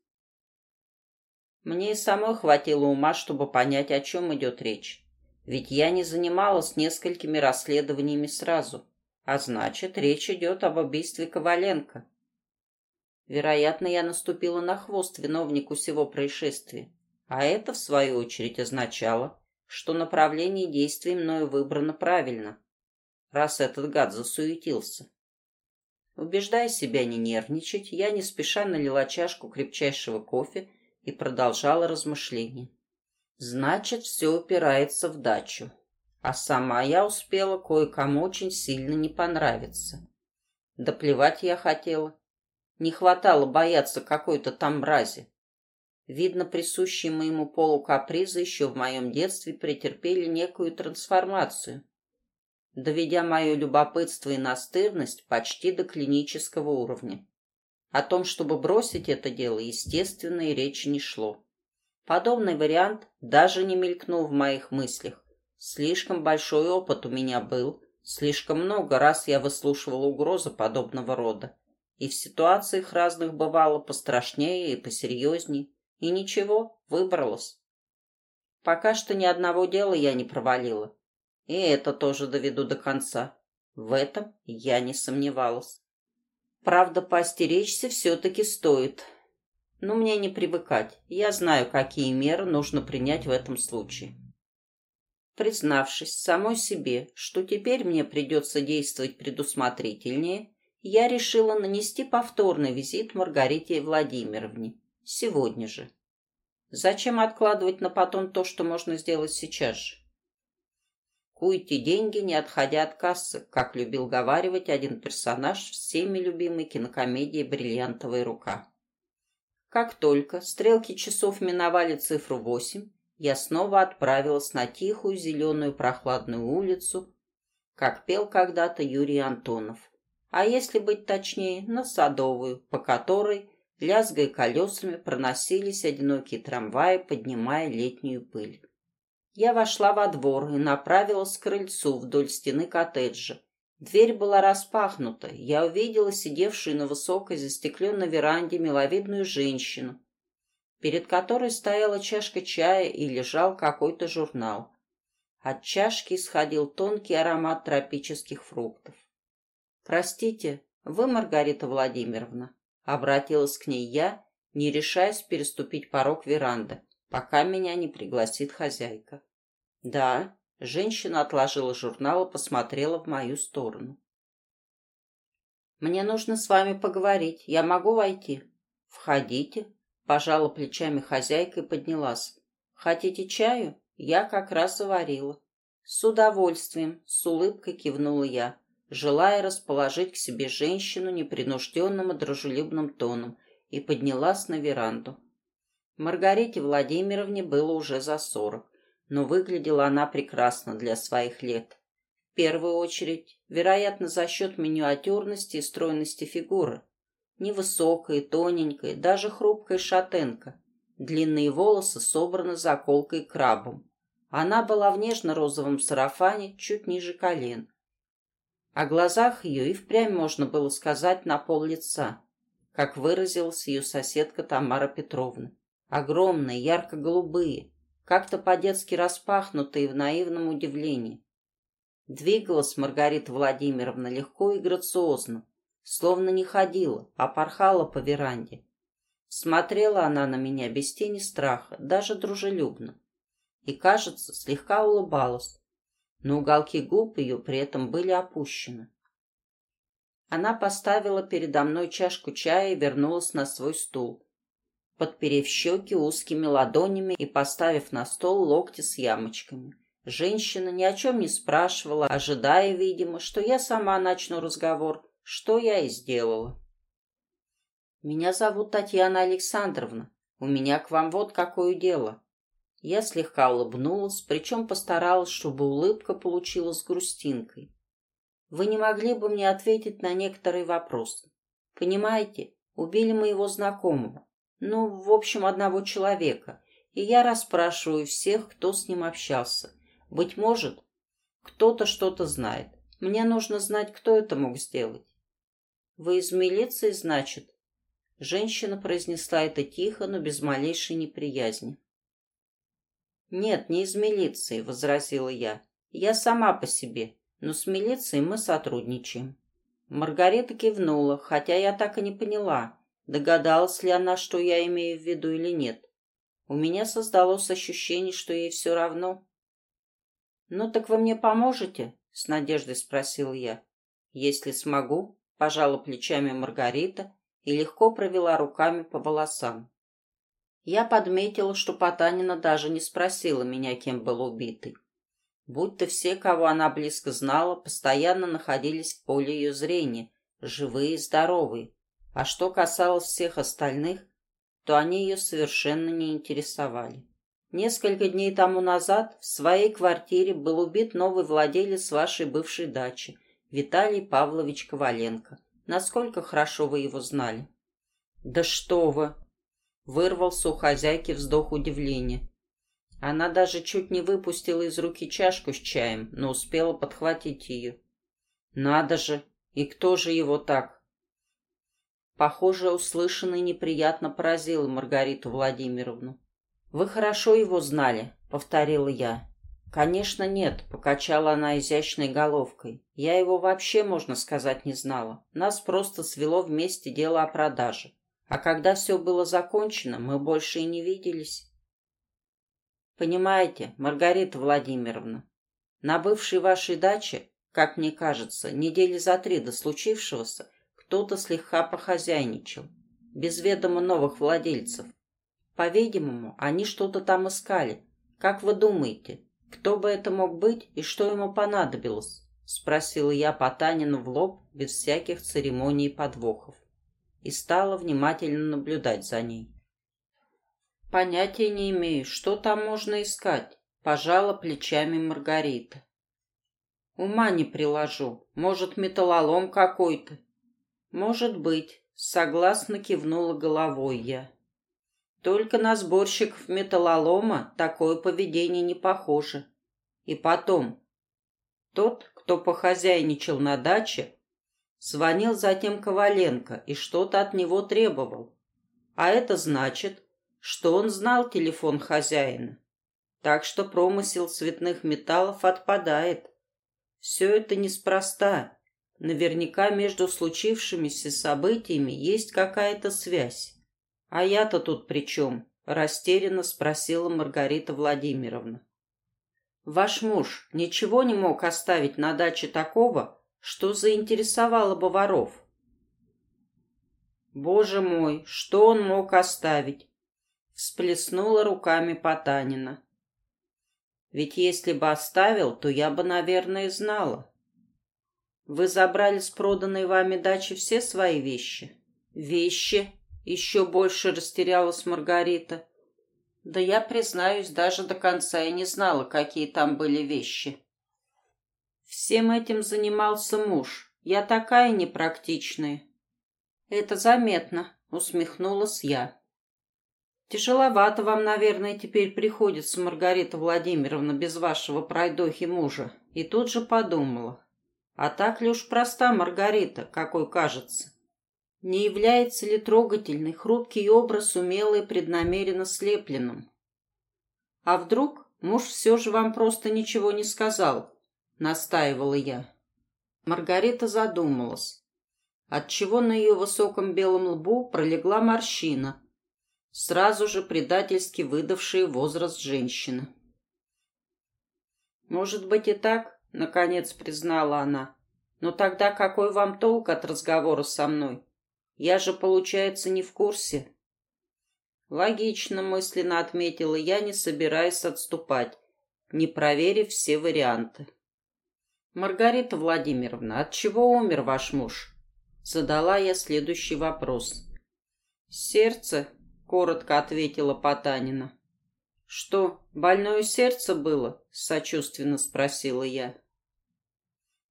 Мне и самой хватило ума, чтобы понять, о чем идет речь. Ведь я не занималась несколькими расследованиями сразу. А значит, речь идет об убийстве Коваленко. Вероятно, я наступила на хвост виновнику всего происшествия. А это, в свою очередь, означало, что направление действий мною выбрано правильно, раз этот гад засуетился. Убеждая себя не нервничать, я не спеша налила чашку крепчайшего кофе и продолжала размышления. Значит, все упирается в дачу. А сама я успела кое-кому очень сильно не понравиться. Да плевать я хотела. Не хватало бояться какой-то там мрази. Видно, присущие моему полу капризы еще в моем детстве претерпели некую трансформацию, доведя мое любопытство и настырность почти до клинического уровня. О том, чтобы бросить это дело, естественно, и речи не шло. Подобный вариант даже не мелькнул в моих мыслях. Слишком большой опыт у меня был, слишком много раз я выслушивал угрозы подобного рода. И в ситуациях разных бывало пострашнее и посерьезней. И ничего, выбралась. Пока что ни одного дела я не провалила. И это тоже доведу до конца. В этом я не сомневалась. Правда, поостеречься все-таки стоит. Но мне не привыкать. Я знаю, какие меры нужно принять в этом случае. Признавшись самой себе, что теперь мне придется действовать предусмотрительнее, я решила нанести повторный визит Маргарите Владимировне. Сегодня же. Зачем откладывать на потом то, что можно сделать сейчас же? Куйте деньги, не отходя от кассы, как любил говаривать один персонаж всеми любимой кинокомедии «Бриллиантовая рука». Как только стрелки часов миновали цифру восемь, я снова отправилась на тихую зеленую прохладную улицу, как пел когда-то Юрий Антонов. А если быть точнее, на Садовую, по которой, лязгая колесами, проносились одинокие трамваи, поднимая летнюю пыль. Я вошла во двор и направилась к крыльцу вдоль стены коттеджа. Дверь была распахнута. Я увидела сидевшую на высокой застекленной веранде миловидную женщину, перед которой стояла чашка чая и лежал какой-то журнал. От чашки исходил тонкий аромат тропических фруктов. «Простите, вы Маргарита Владимировна?» Обратилась к ней я, не решаясь переступить порог веранды, пока меня не пригласит хозяйка. «Да», — женщина отложила журнал и посмотрела в мою сторону. «Мне нужно с вами поговорить. Я могу войти?» «Входите», — пожала плечами хозяйка и поднялась. «Хотите чаю? Я как раз заварила». «С удовольствием», — с улыбкой кивнула я, желая расположить к себе женщину непринужденным и дружелюбным тоном, и поднялась на веранду. Маргарите Владимировне было уже за сорок но выглядела она прекрасно для своих лет. В первую очередь, вероятно, за счет миниатюрности и стройности фигуры. Невысокая, тоненькая, даже хрупкая шатенка. Длинные волосы собраны заколкой крабом. Она была в нежно-розовом сарафане чуть ниже колен. О глазах ее и впрямь можно было сказать на пол лица, как выразилась ее соседка Тамара Петровна. Огромные, ярко-голубые, как-то по-детски распахнутые в наивном удивлении. Двигалась Маргарита Владимировна легко и грациозно, словно не ходила, а порхала по веранде. Смотрела она на меня без тени страха, даже дружелюбно. И, кажется, слегка улыбалась, но уголки губ ее при этом были опущены. Она поставила передо мной чашку чая и вернулась на свой стул, подперев щеки узкими ладонями и поставив на стол локти с ямочками. Женщина ни о чем не спрашивала, ожидая, видимо, что я сама начну разговор, что я и сделала. «Меня зовут Татьяна Александровна. У меня к вам вот какое дело». Я слегка улыбнулась, причем постаралась, чтобы улыбка получилась грустинкой. «Вы не могли бы мне ответить на некоторые вопросы? Понимаете, убили моего знакомого. Ну, в общем, одного человека. И я расспрашиваю всех, кто с ним общался. Быть может, кто-то что-то знает. Мне нужно знать, кто это мог сделать. Вы из милиции, значит? Женщина произнесла это тихо, но без малейшей неприязни. «Нет, не из милиции», — возразила я. «Я сама по себе, но с милицией мы сотрудничаем». Маргарита кивнула, хотя я так и не поняла, Догадалась ли она, что я имею в виду или нет? У меня создалось ощущение, что ей все равно. «Ну так вы мне поможете?» — с надеждой спросил я. «Если смогу», — пожала плечами Маргарита и легко провела руками по волосам. Я подметила, что Потанина даже не спросила меня, кем был убитый. Будто все, кого она близко знала, постоянно находились в поле ее зрения, живые и здоровые, а что касалось всех остальных, то они ее совершенно не интересовали. Несколько дней тому назад в своей квартире был убит новый владелец вашей бывшей дачи, Виталий Павлович Коваленко. Насколько хорошо вы его знали? Да что вы! Вырвался у хозяйки вздох удивления. Она даже чуть не выпустила из руки чашку с чаем, но успела подхватить ее. Надо же! И кто же его так? Похоже, услышанное неприятно поразило Маргариту Владимировну. «Вы хорошо его знали», — повторила я. Конечно, нет, покачала она изящной головкой. Я его вообще, можно сказать, не знала. Нас просто свело вместе дело о продаже. А когда все было закончено, мы больше и не виделись. Понимаете, Маргарита Владимировна, на бывшей вашей даче, как мне кажется, недели за три до случившегося, кто-то слегка похозяйничал, без ведома новых владельцев. По-видимому, они что-то там искали. Как вы думаете, кто бы это мог быть и что ему понадобилось? Спросила я Потанину в лоб, без всяких церемоний и подвохов. И стала внимательно наблюдать за ней. Понятия не имею, что там можно искать, пожала плечами Маргарита. Ума не приложу. Может, металлолом какой-то. Может быть, согласно кивнула головой я. Только на сборщиков металлолома такое поведение не похоже. И потом, тот, кто похозяйничал на даче, звонил затем Коваленко и что-то от него требовал. А это значит, что он знал телефон хозяина. Так что промысел цветных металлов отпадает. Все это неспроста. Наверняка между случившимися событиями есть какая-то связь. «А я-то тут при чем?» – растерянно спросила Маргарита Владимировна. «Ваш муж ничего не мог оставить на даче такого, что заинтересовало бы воров?» «Боже мой, что он мог оставить?» всплеснула руками Потанина. Ведь если бы оставил, то я бы, наверное, знала. Вы забрали с проданной вами дачи все свои вещи? Вещи? Еще больше растерялась Маргарита. Да я, признаюсь, даже до конца и не знала, какие там были вещи. Всем этим занимался муж. Я такая непрактичная. Это заметно, усмехнулась я. Тяжеловато вам, наверное, теперь приходится, Маргарита Владимировна, без вашего пройдохи мужа. И тут же подумала. А так ли уж проста Маргарита, какой кажется? Не является ли трогательный, хрупкий образ умело преднамеренно слепленным? А вдруг муж все же вам просто ничего не сказал? Настаивала я. Маргарита задумалась, отчего на ее высоком белом лбу пролегла морщина – сразу же предательски выдавшие возраст женщины. «Может быть и так», — наконец признала она. «Но тогда какой вам толк от разговора со мной? Я же, получается, не в курсе». Логично, мысленно отметила я, не собираясь отступать, не проверив все варианты. «Маргарита Владимировна, от чего умер ваш муж?» Задала я следующий вопрос. «Сердце», коротко ответила Потанина. Что, больное сердце было? сочувственно спросила я.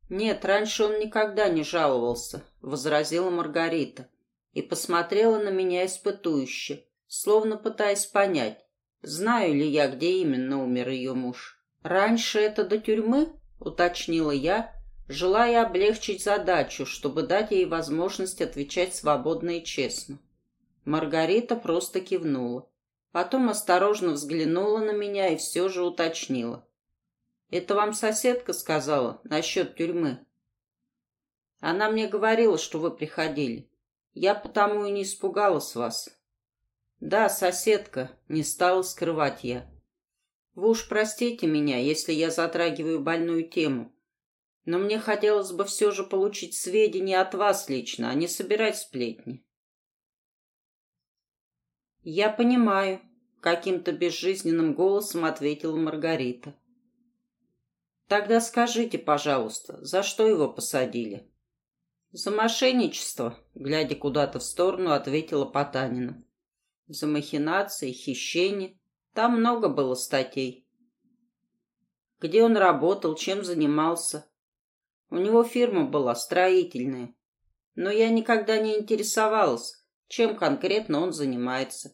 Нет, раньше он никогда не жаловался, возразила Маргарита и посмотрела на меня испытующе, словно пытаясь понять, знаю ли я, где именно умер ее муж. Раньше это до тюрьмы, уточнила я, желая облегчить задачу, чтобы дать ей возможность отвечать свободно и честно. Маргарита просто кивнула. Потом осторожно взглянула на меня и все же уточнила. «Это вам соседка сказала насчет тюрьмы?» «Она мне говорила, что вы приходили. Я потому и не испугалась вас». «Да, соседка», — не стала скрывать я. «Вы уж простите меня, если я затрагиваю больную тему, но мне хотелось бы все же получить сведения от вас лично, а не собирать сплетни». «Я понимаю», — каким-то безжизненным голосом ответила Маргарита. «Тогда скажите, пожалуйста, за что его посадили?» «За мошенничество», — глядя куда-то в сторону, ответила Потанина. «За махинации, хищение. Там много было статей». «Где он работал, чем занимался?» «У него фирма была строительная. Но я никогда не интересовалась, чем конкретно он занимается.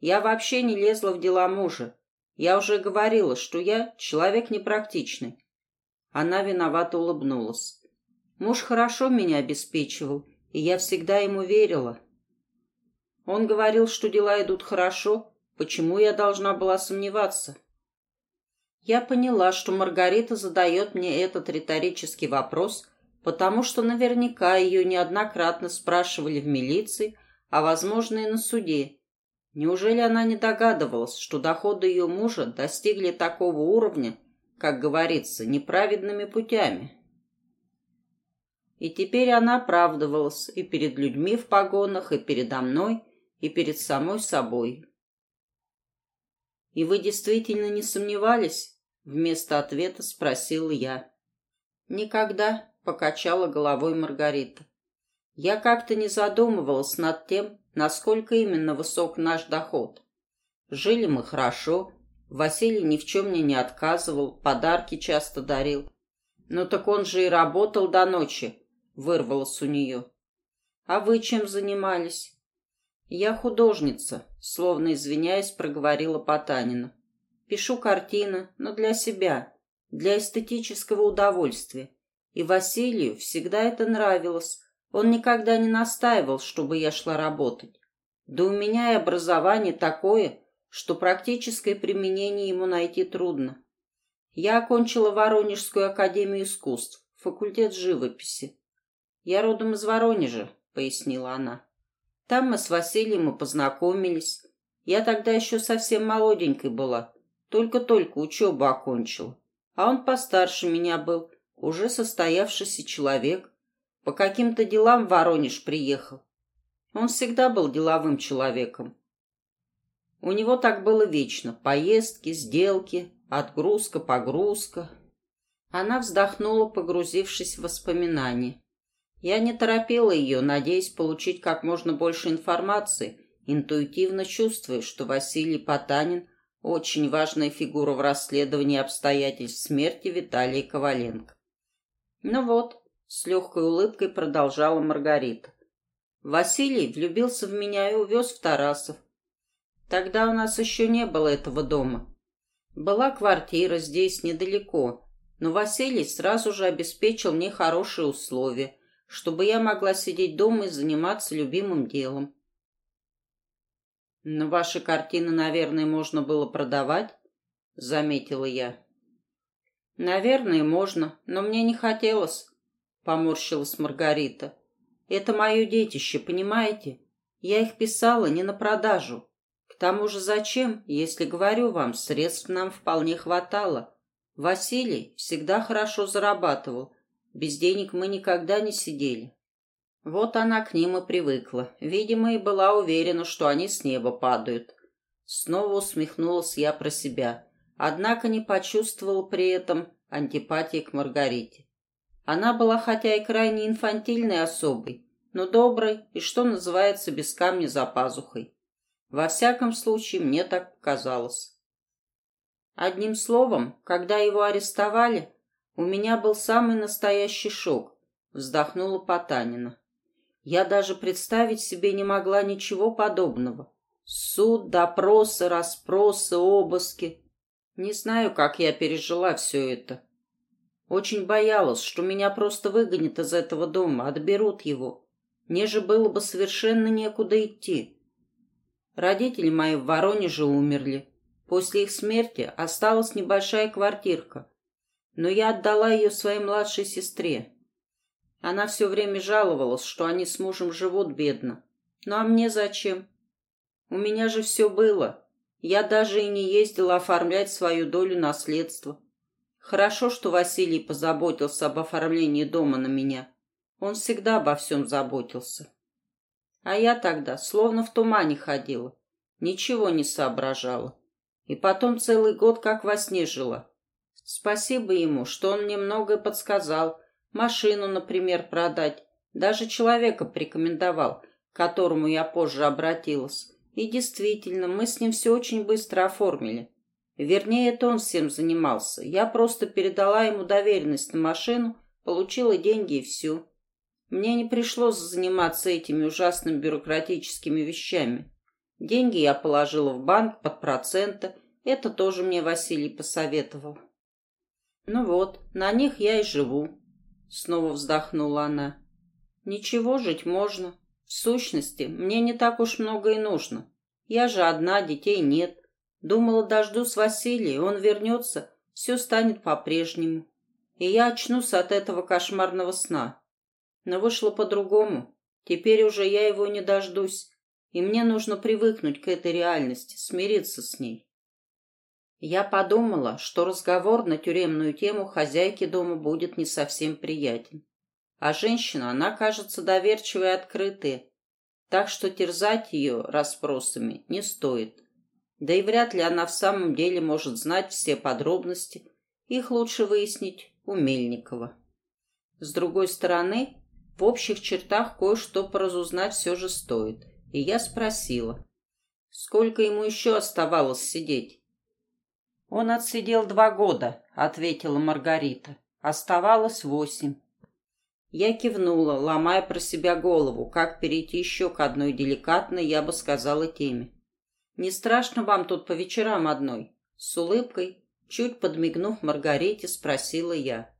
Я вообще не лезла в дела мужа. Я уже говорила, что я человек непрактичный. Она виновато улыбнулась. Муж хорошо меня обеспечивал, и я всегда ему верила. Он говорил, что дела идут хорошо, почему я должна была сомневаться? Я поняла, что Маргарита задает мне этот риторический вопрос, потому что наверняка ее неоднократно спрашивали в милиции, а, возможно, и на суде. Неужели она не догадывалась, что доходы ее мужа достигли такого уровня, как говорится, неправедными путями? И теперь она оправдывалась и перед людьми в погонах, и передо мной, и перед самой собой. «И вы действительно не сомневались?» Вместо ответа спросил я. «Никогда», — покачала головой Маргарита. «Я как-то не задумывалась над тем, насколько именно высок наш доход. Жили мы хорошо, Василий ни в чем мне не отказывал, подарки часто дарил. Ну так он же и работал до ночи, вырвалось у нее. А вы чем занимались? Я художница, словно извиняясь, проговорила Потанина. Пишу картины, но для себя, для эстетического удовольствия. И Василию всегда это нравилось. Он никогда не настаивал, чтобы я шла работать. Да у меня и образование такое, что практическое применение ему найти трудно. Я окончила Воронежскую академию искусств, факультет живописи. Я родом из Воронежа, пояснила она. Там мы с Василием и познакомились. Я тогда еще совсем молоденькой была, только-только учебу окончила. А он постарше меня был, уже состоявшийся человек. По каким-то делам в Воронеж приехал. Он всегда был деловым человеком. У него так было вечно. Поездки, сделки, отгрузка, погрузка. Она вздохнула, погрузившись в воспоминания. Я не торопила ее, надеясь получить как можно больше информации, интуитивно чувствуя, что Василий Потанин – очень важная фигура в расследовании обстоятельств смерти Виталия Коваленко. Ну вот, с легкой улыбкой продолжала Маргарита. Василий влюбился в меня и увез в Тарасов. Тогда у нас еще не было этого дома. Была квартира здесь недалеко, но Василий сразу же обеспечил мне хорошие условия, чтобы я могла сидеть дома и заниматься любимым делом. «Но ваши картины, наверное, можно было продавать?» — заметила я. «Наверное, можно, но мне не хотелось», — поморщилась Маргарита. «Это мое детище, понимаете? Я их писала не на продажу. Тому же зачем, если, говорю вам, средств нам вполне хватало. Василий всегда хорошо зарабатывал. Без денег мы никогда не сидели». Вот она к ним и привыкла. Видимо, и была уверена, что они с неба падают. Снова усмехнулась я про себя однако не почувствовал при этом антипатии к Маргарите. Она была хотя и крайне инфантильной особой, но доброй и, что называется, без камня за пазухой. Во всяком случае, мне так показалось. Одним словом, когда его арестовали, у меня был самый настоящий шок, вздохнула Потанина. Я даже представить себе не могла ничего подобного. Суд, допросы, расспросы, обыски. Не знаю, как я пережила все это. Очень боялась, что меня просто выгонят из этого дома, отберут его. Мне же было бы совершенно некуда идти. Родители мои в Воронеже умерли. После их смерти осталась небольшая квартирка. Но я отдала ее своей младшей сестре. Она все время жаловалась, что они с мужем живут бедно. Ну а мне зачем? У меня же все было. Я даже и не ездила оформлять свою долю наследства. Хорошо, что Василий позаботился об оформлении дома на меня. Он всегда обо всем заботился. А я тогда словно в тумане ходила, ничего не соображала. И потом целый год как во сне жила. Спасибо ему, что он мне многое подсказал. Машину, например, продать. Даже человека порекомендовал, к которому я позже обратилась. И действительно, мы с ним все очень быстро оформили. Вернее, это он всем занимался. Я просто передала ему доверенность на машину, получила деньги и все. Мне не пришлось заниматься этими ужасными бюрократическими вещами. Деньги я положила в банк под проценты. Это тоже мне Василий посоветовал. Ну вот, на них я и живу. Снова вздохнула она. Ничего, жить можно. В сущности, мне не так уж много и нужно. Я же одна, детей нет. Думала, дождусь Василия, он вернется, все станет по-прежнему, и я очнусь от этого кошмарного сна. Но вышло по-другому. Теперь уже я его не дождусь, и мне нужно привыкнуть к этой реальности, смириться с ней. Я подумала, что разговор на тюремную тему хозяйки дома будет не совсем приятен. А женщина, она кажется доверчивой и открытой, так что терзать ее расспросами не стоит. Да и вряд ли она в самом деле может знать все подробности. Их лучше выяснить у Мельникова. С другой стороны, в общих чертах кое-что поразузнать все же стоит. И я спросила, сколько ему еще оставалось сидеть? «Он отсидел два года», — ответила Маргарита. «Оставалось восемь». Я кивнула, ломая про себя голову, как перейти еще к одной деликатной, я бы сказала, теме. «Не страшно вам тут по вечерам одной?» С улыбкой, чуть подмигнув Маргарите, спросила я.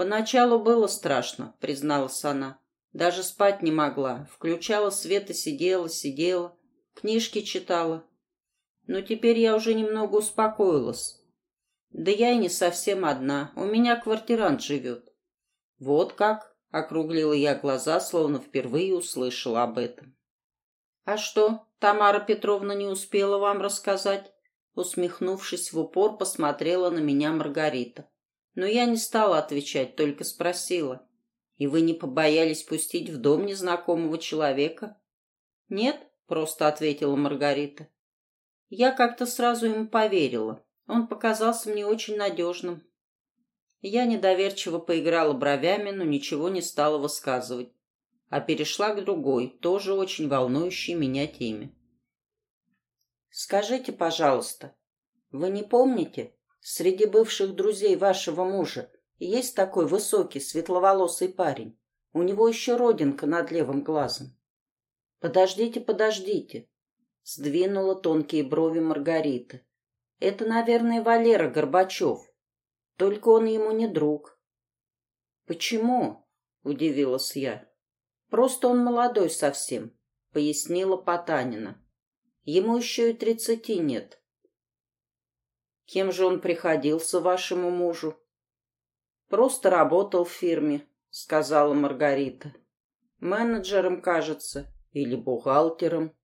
«Поначалу было страшно», — призналась она. «Даже спать не могла. Включала свет и сидела, сидела, книжки читала. Но теперь я уже немного успокоилась. Да я и не совсем одна. У меня квартирант живет. «Вот как?» — округлила я глаза, словно впервые услышала об этом. «А что, Тамара Петровна не успела вам рассказать?» Усмехнувшись в упор, посмотрела на меня Маргарита. Но я не стала отвечать, только спросила. «И вы не побоялись пустить в дом незнакомого человека?» «Нет», — просто ответила Маргарита. Я как-то сразу ему поверила. Он показался мне очень надежным. Я недоверчиво поиграла бровями, но ничего не стала высказывать, а перешла к другой, тоже очень волнующей меня теме. «Скажите, пожалуйста, вы не помните, среди бывших друзей вашего мужа есть такой высокий, светловолосый парень? У него еще родинка над левым глазом». «Подождите, подождите», — сдвинула тонкие брови Маргарита. «Это, наверное, Валера Горбачев. Только он ему не друг. Почему? Удивилась я. Просто он молодой совсем, пояснила Потанина. Ему еще и тридцати нет. Кем же он приходился вашему мужу? Просто работал в фирме, сказала Маргарита. Менеджером, кажется, или бухгалтером.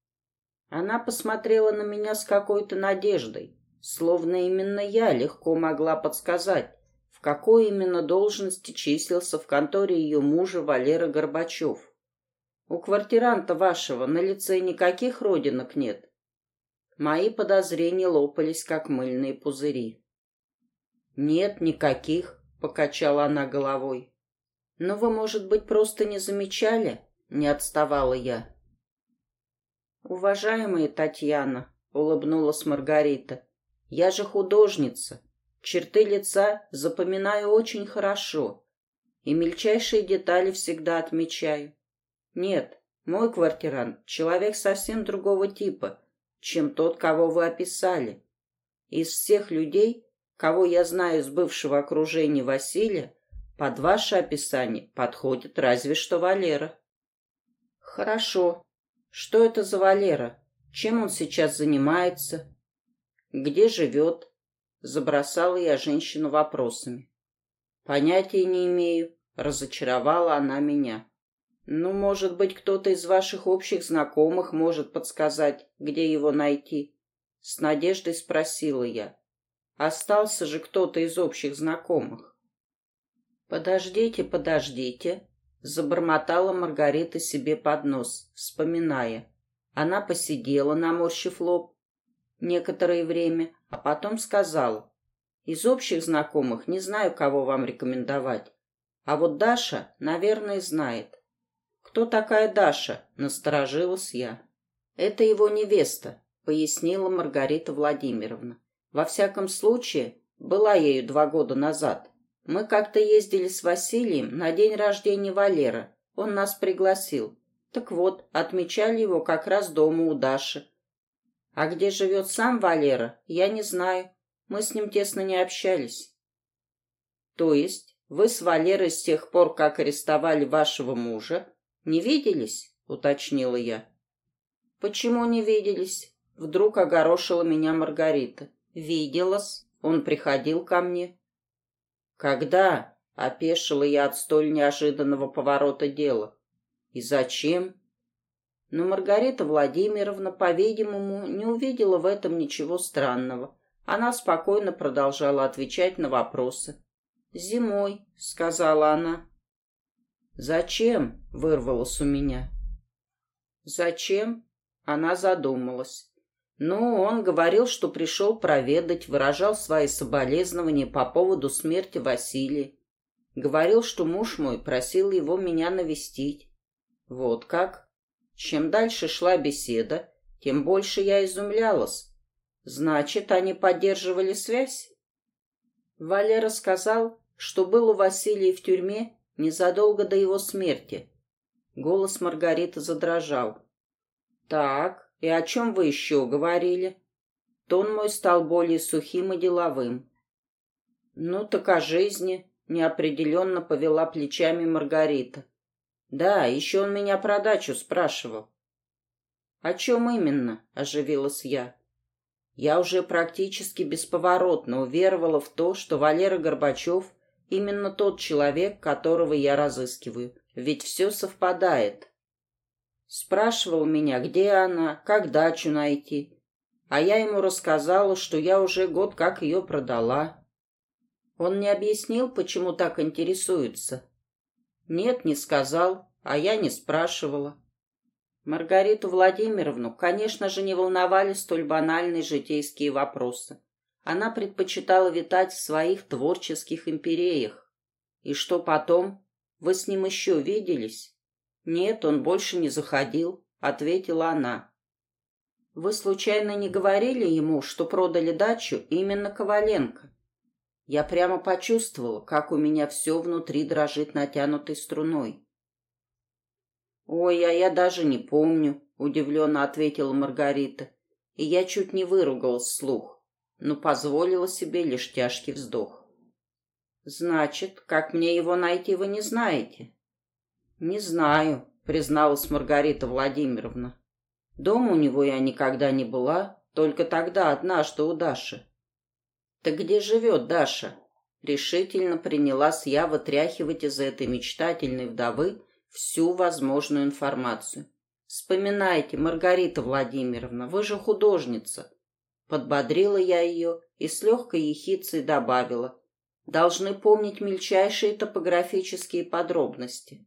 Она посмотрела на меня с какой-то надеждой. Словно именно я легко могла подсказать, в какой именно должности числился в конторе ее мужа Валера Горбачев. У квартиранта вашего на лице никаких родинок нет. Мои подозрения лопались, как мыльные пузыри. «Нет, никаких», — покачала она головой. «Но вы, может быть, просто не замечали?» — не отставала я. «Уважаемая Татьяна», — улыбнулась Маргарита, я же художница. Черты лица запоминаю очень хорошо. И мельчайшие детали всегда отмечаю. Нет, мой квартирант — человек совсем другого типа, чем тот, кого вы описали. Из всех людей, кого я знаю из бывшего окружения Василия, под ваше описание подходит разве что Валера. Хорошо. Что это за Валера? Чем он сейчас занимается? Где живет? Забросала я женщину вопросами. Понятия не имею. Разочаровала она меня. Ну, может быть, кто-то из ваших общих знакомых может подсказать, где его найти? С надеждой спросила я. Остался же кто-то из общих знакомых. Подождите, подождите, забормотала Маргарита себе под нос, вспоминая. Она посидела, наморщив лоб, некоторое время, а потом сказал, «Из общих знакомых не знаю, кого вам рекомендовать, а вот Даша, наверное, знает». «Кто такая Даша?» — насторожилась я. «Это его невеста», — пояснила Маргарита Владимировна. «Во всяком случае, была ею два года назад. Мы как-то ездили с Василием на день рождения Валера. Он нас пригласил. Так вот, отмечали его как раз дома у Даши. А где живет сам Валера, я не знаю. Мы с ним тесно не общались. То есть вы с Валерой с тех пор, как арестовали вашего мужа, не виделись? Уточнила я. Почему не виделись? Вдруг огорошила меня Маргарита. Виделась, Он приходил ко мне. Когда? Опешила я от столь неожиданного поворота дела. И зачем? Но Маргарита Владимировна, по-видимому, не увидела в этом ничего странного. Она спокойно продолжала отвечать на вопросы. «Зимой», — сказала она. «Зачем?» — вырвалось у меня. «Зачем?» — она задумалась. Ну, он говорил, что пришел проведать, выражал свои соболезнования по поводу смерти Василия. Говорил, что муж мой просил его меня навестить. Вот как. Чем дальше шла беседа, тем больше я изумлялась. Значит, они поддерживали связь? Валера сказал, что был у Василия в тюрьме незадолго до его смерти. Голос Маргариты задрожал. Так, «И о чем вы еще говорили?» Тон мой стал более сухим и деловым. «Ну, так о жизни», — неопределенно повела плечами Маргарита. «Да, еще он меня про дачу спрашивал». «О чем именно?» — оживилась я. Я уже практически бесповоротно уверовала в то, что Валера Горбачев именно тот человек, которого я разыскиваю, ведь все совпадает. Спрашивал меня, где она, как дачу найти. А я ему рассказала, что я уже год как ее продала. Он не объяснил, почему так интересуется. Нет, не сказал, а я не спрашивала. Маргариту Владимировну, конечно же, не волновали столь банальные житейские вопросы. Она предпочитала витать в своих творческих империях. И что потом? Вы с ним еще виделись? «Нет, он больше не заходил», — ответила она. «Вы случайно не говорили ему, что продали дачу именно Коваленко?» Я прямо почувствовала, как у меня все внутри дрожит натянутой струной. «Ой, а я даже не помню», — удивленно ответила Маргарита, и я чуть не выругалась вслух, но позволила себе лишь тяжкий вздох. «Значит, как мне его найти, вы не знаете?» «Не знаю», — призналась Маргарита Владимировна. «Дома у него я никогда не была, только тогда однажды у Даши». «Так где живет Даша?» Решительно принялась я вытряхивать из этой мечтательной вдовы всю возможную информацию. «Вспоминайте, Маргарита Владимировна, вы же художница». Подбодрила я ее и с легкой ехицей добавила. «Должны помнить мельчайшие топографические подробности».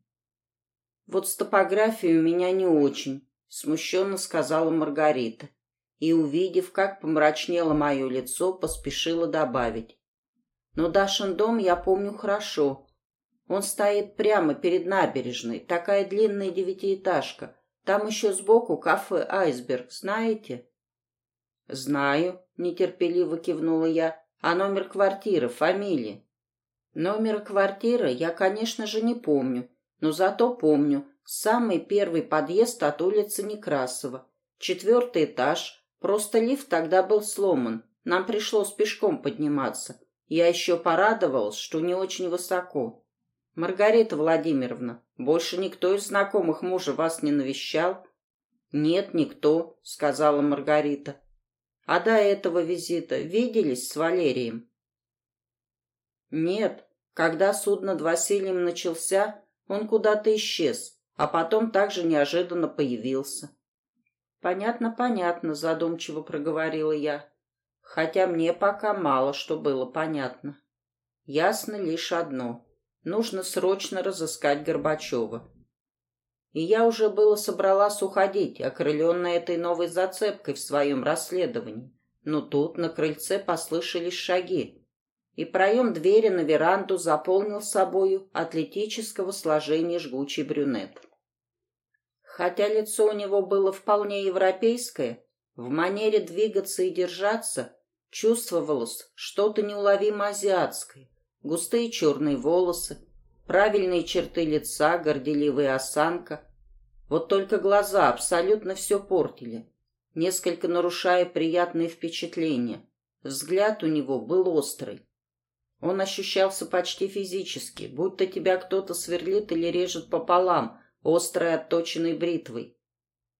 «Вот с топографией у меня не очень», — смущенно сказала Маргарита. И, увидев, как помрачнело мое лицо, поспешила добавить. «Но Дашин дом я помню хорошо. Он стоит прямо перед набережной, такая длинная девятиэтажка. Там еще сбоку кафе «Айсберг», знаете?» «Знаю», — нетерпеливо кивнула я. «А номер квартиры, фамилия?» «Номера квартиры я, конечно же, не помню, но зато помню самый первый подъезд от улицы Некрасова. Четвертый этаж. Просто лифт тогда был сломан. Нам пришлось пешком подниматься. Я еще порадовалась, что не очень высоко. Маргарита Владимировна, больше никто из знакомых мужа вас не навещал? Нет, никто, сказала Маргарита. А до этого визита виделись с Валерием? Нет, когда суд над Василием начался, он куда-то исчез, а потом также неожиданно появился. «Понятно, понятно», — задумчиво проговорила я, хотя мне пока мало что было понятно. Ясно лишь одно — нужно срочно разыскать Горбачева. И я уже было собралась уходить, окрыленная этой новой зацепкой в своем расследовании. Но тут на крыльце послышались шаги, и проем двери на веранду заполнил собою атлетического сложения жгучий брюнет. Хотя лицо у него было вполне европейское, в манере двигаться и держаться чувствовалось что-то неуловимо азиатское. Густые черные волосы, правильные черты лица, горделивая осанка. Вот только глаза абсолютно все портили, несколько нарушая приятные впечатления. Взгляд у него был острый, он ощущался почти физически, будто тебя кто-то сверлит или режет пополам, острой отточенной бритвой.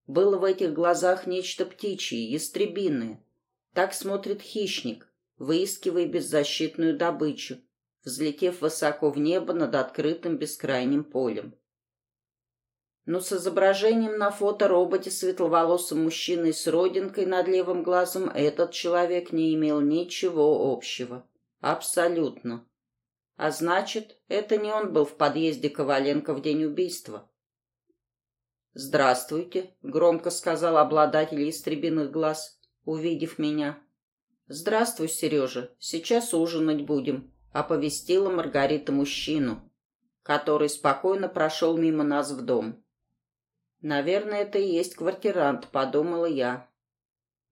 Было в этих глазах нечто птичье, ястребиное. Так смотрит хищник, выискивая беззащитную добычу, взлетев высоко в небо над открытым бескрайним полем. Но с изображением на фотороботе светловолосым мужчиной с родинкой над левым глазом этот человек не имел ничего общего. Абсолютно. А значит, это не он был в подъезде Коваленко в день убийства. «Здравствуйте», — громко сказал обладатель истребиных глаз, увидев меня. «Здравствуй, Сережа, сейчас ужинать будем», — оповестила Маргарита мужчину, который спокойно прошел мимо нас в дом. «Наверное, это и есть квартирант», — подумала я.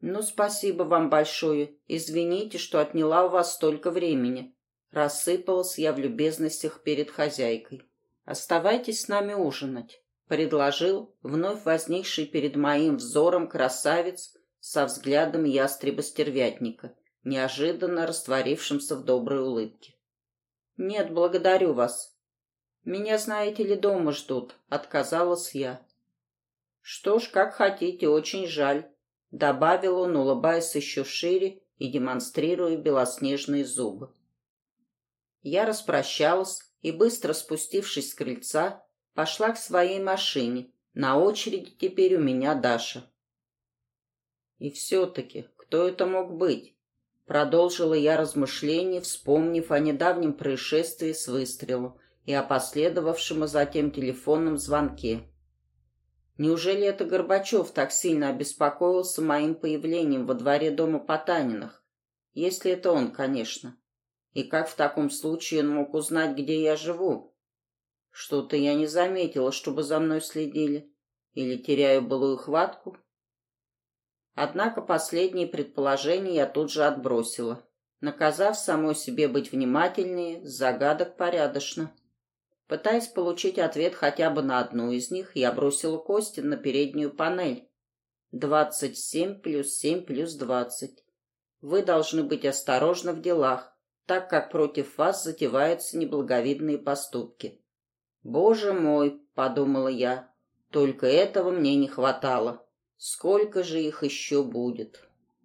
«Ну, спасибо вам большое. Извините, что отняла у вас столько времени». Рассыпалась я в любезностях перед хозяйкой. «Оставайтесь с нами ужинать», — предложил вновь возникший перед моим взором красавец со взглядом ястреба-стервятника, неожиданно растворившимся в доброй улыбке. «Нет, благодарю вас. Меня, знаете ли, дома ждут», — отказалась я. «Что ж, как хотите, очень жаль», — добавил он, улыбаясь еще шире и демонстрируя белоснежные зубы. Я распрощалась и, быстро спустившись с крыльца, пошла к своей машине. На очереди теперь у меня Даша. И все-таки, кто это мог быть? Продолжила я размышления, вспомнив о недавнем происшествии с выстрелом и о последовавшем затем телефонном звонке. Неужели это Горбачев так сильно обеспокоился моим появлением во дворе дома Потаниных? Если это он, конечно. И как в таком случае он мог узнать, где я живу? Что-то я не заметила, чтобы за мной следили. Или теряю былую хватку? Однако последние предположения я тут же отбросила, наказав самой себе быть внимательнее, загадок порядочно. Пытаясь получить ответ хотя бы на одну из них, я бросила кости на переднюю панель. Двадцать семь плюс семь плюс двадцать. Вы должны быть осторожны в делах, так как против вас затеваются неблаговидные поступки. «Боже мой!» — подумала я. «Только этого мне не хватало. Сколько же их еще будет?»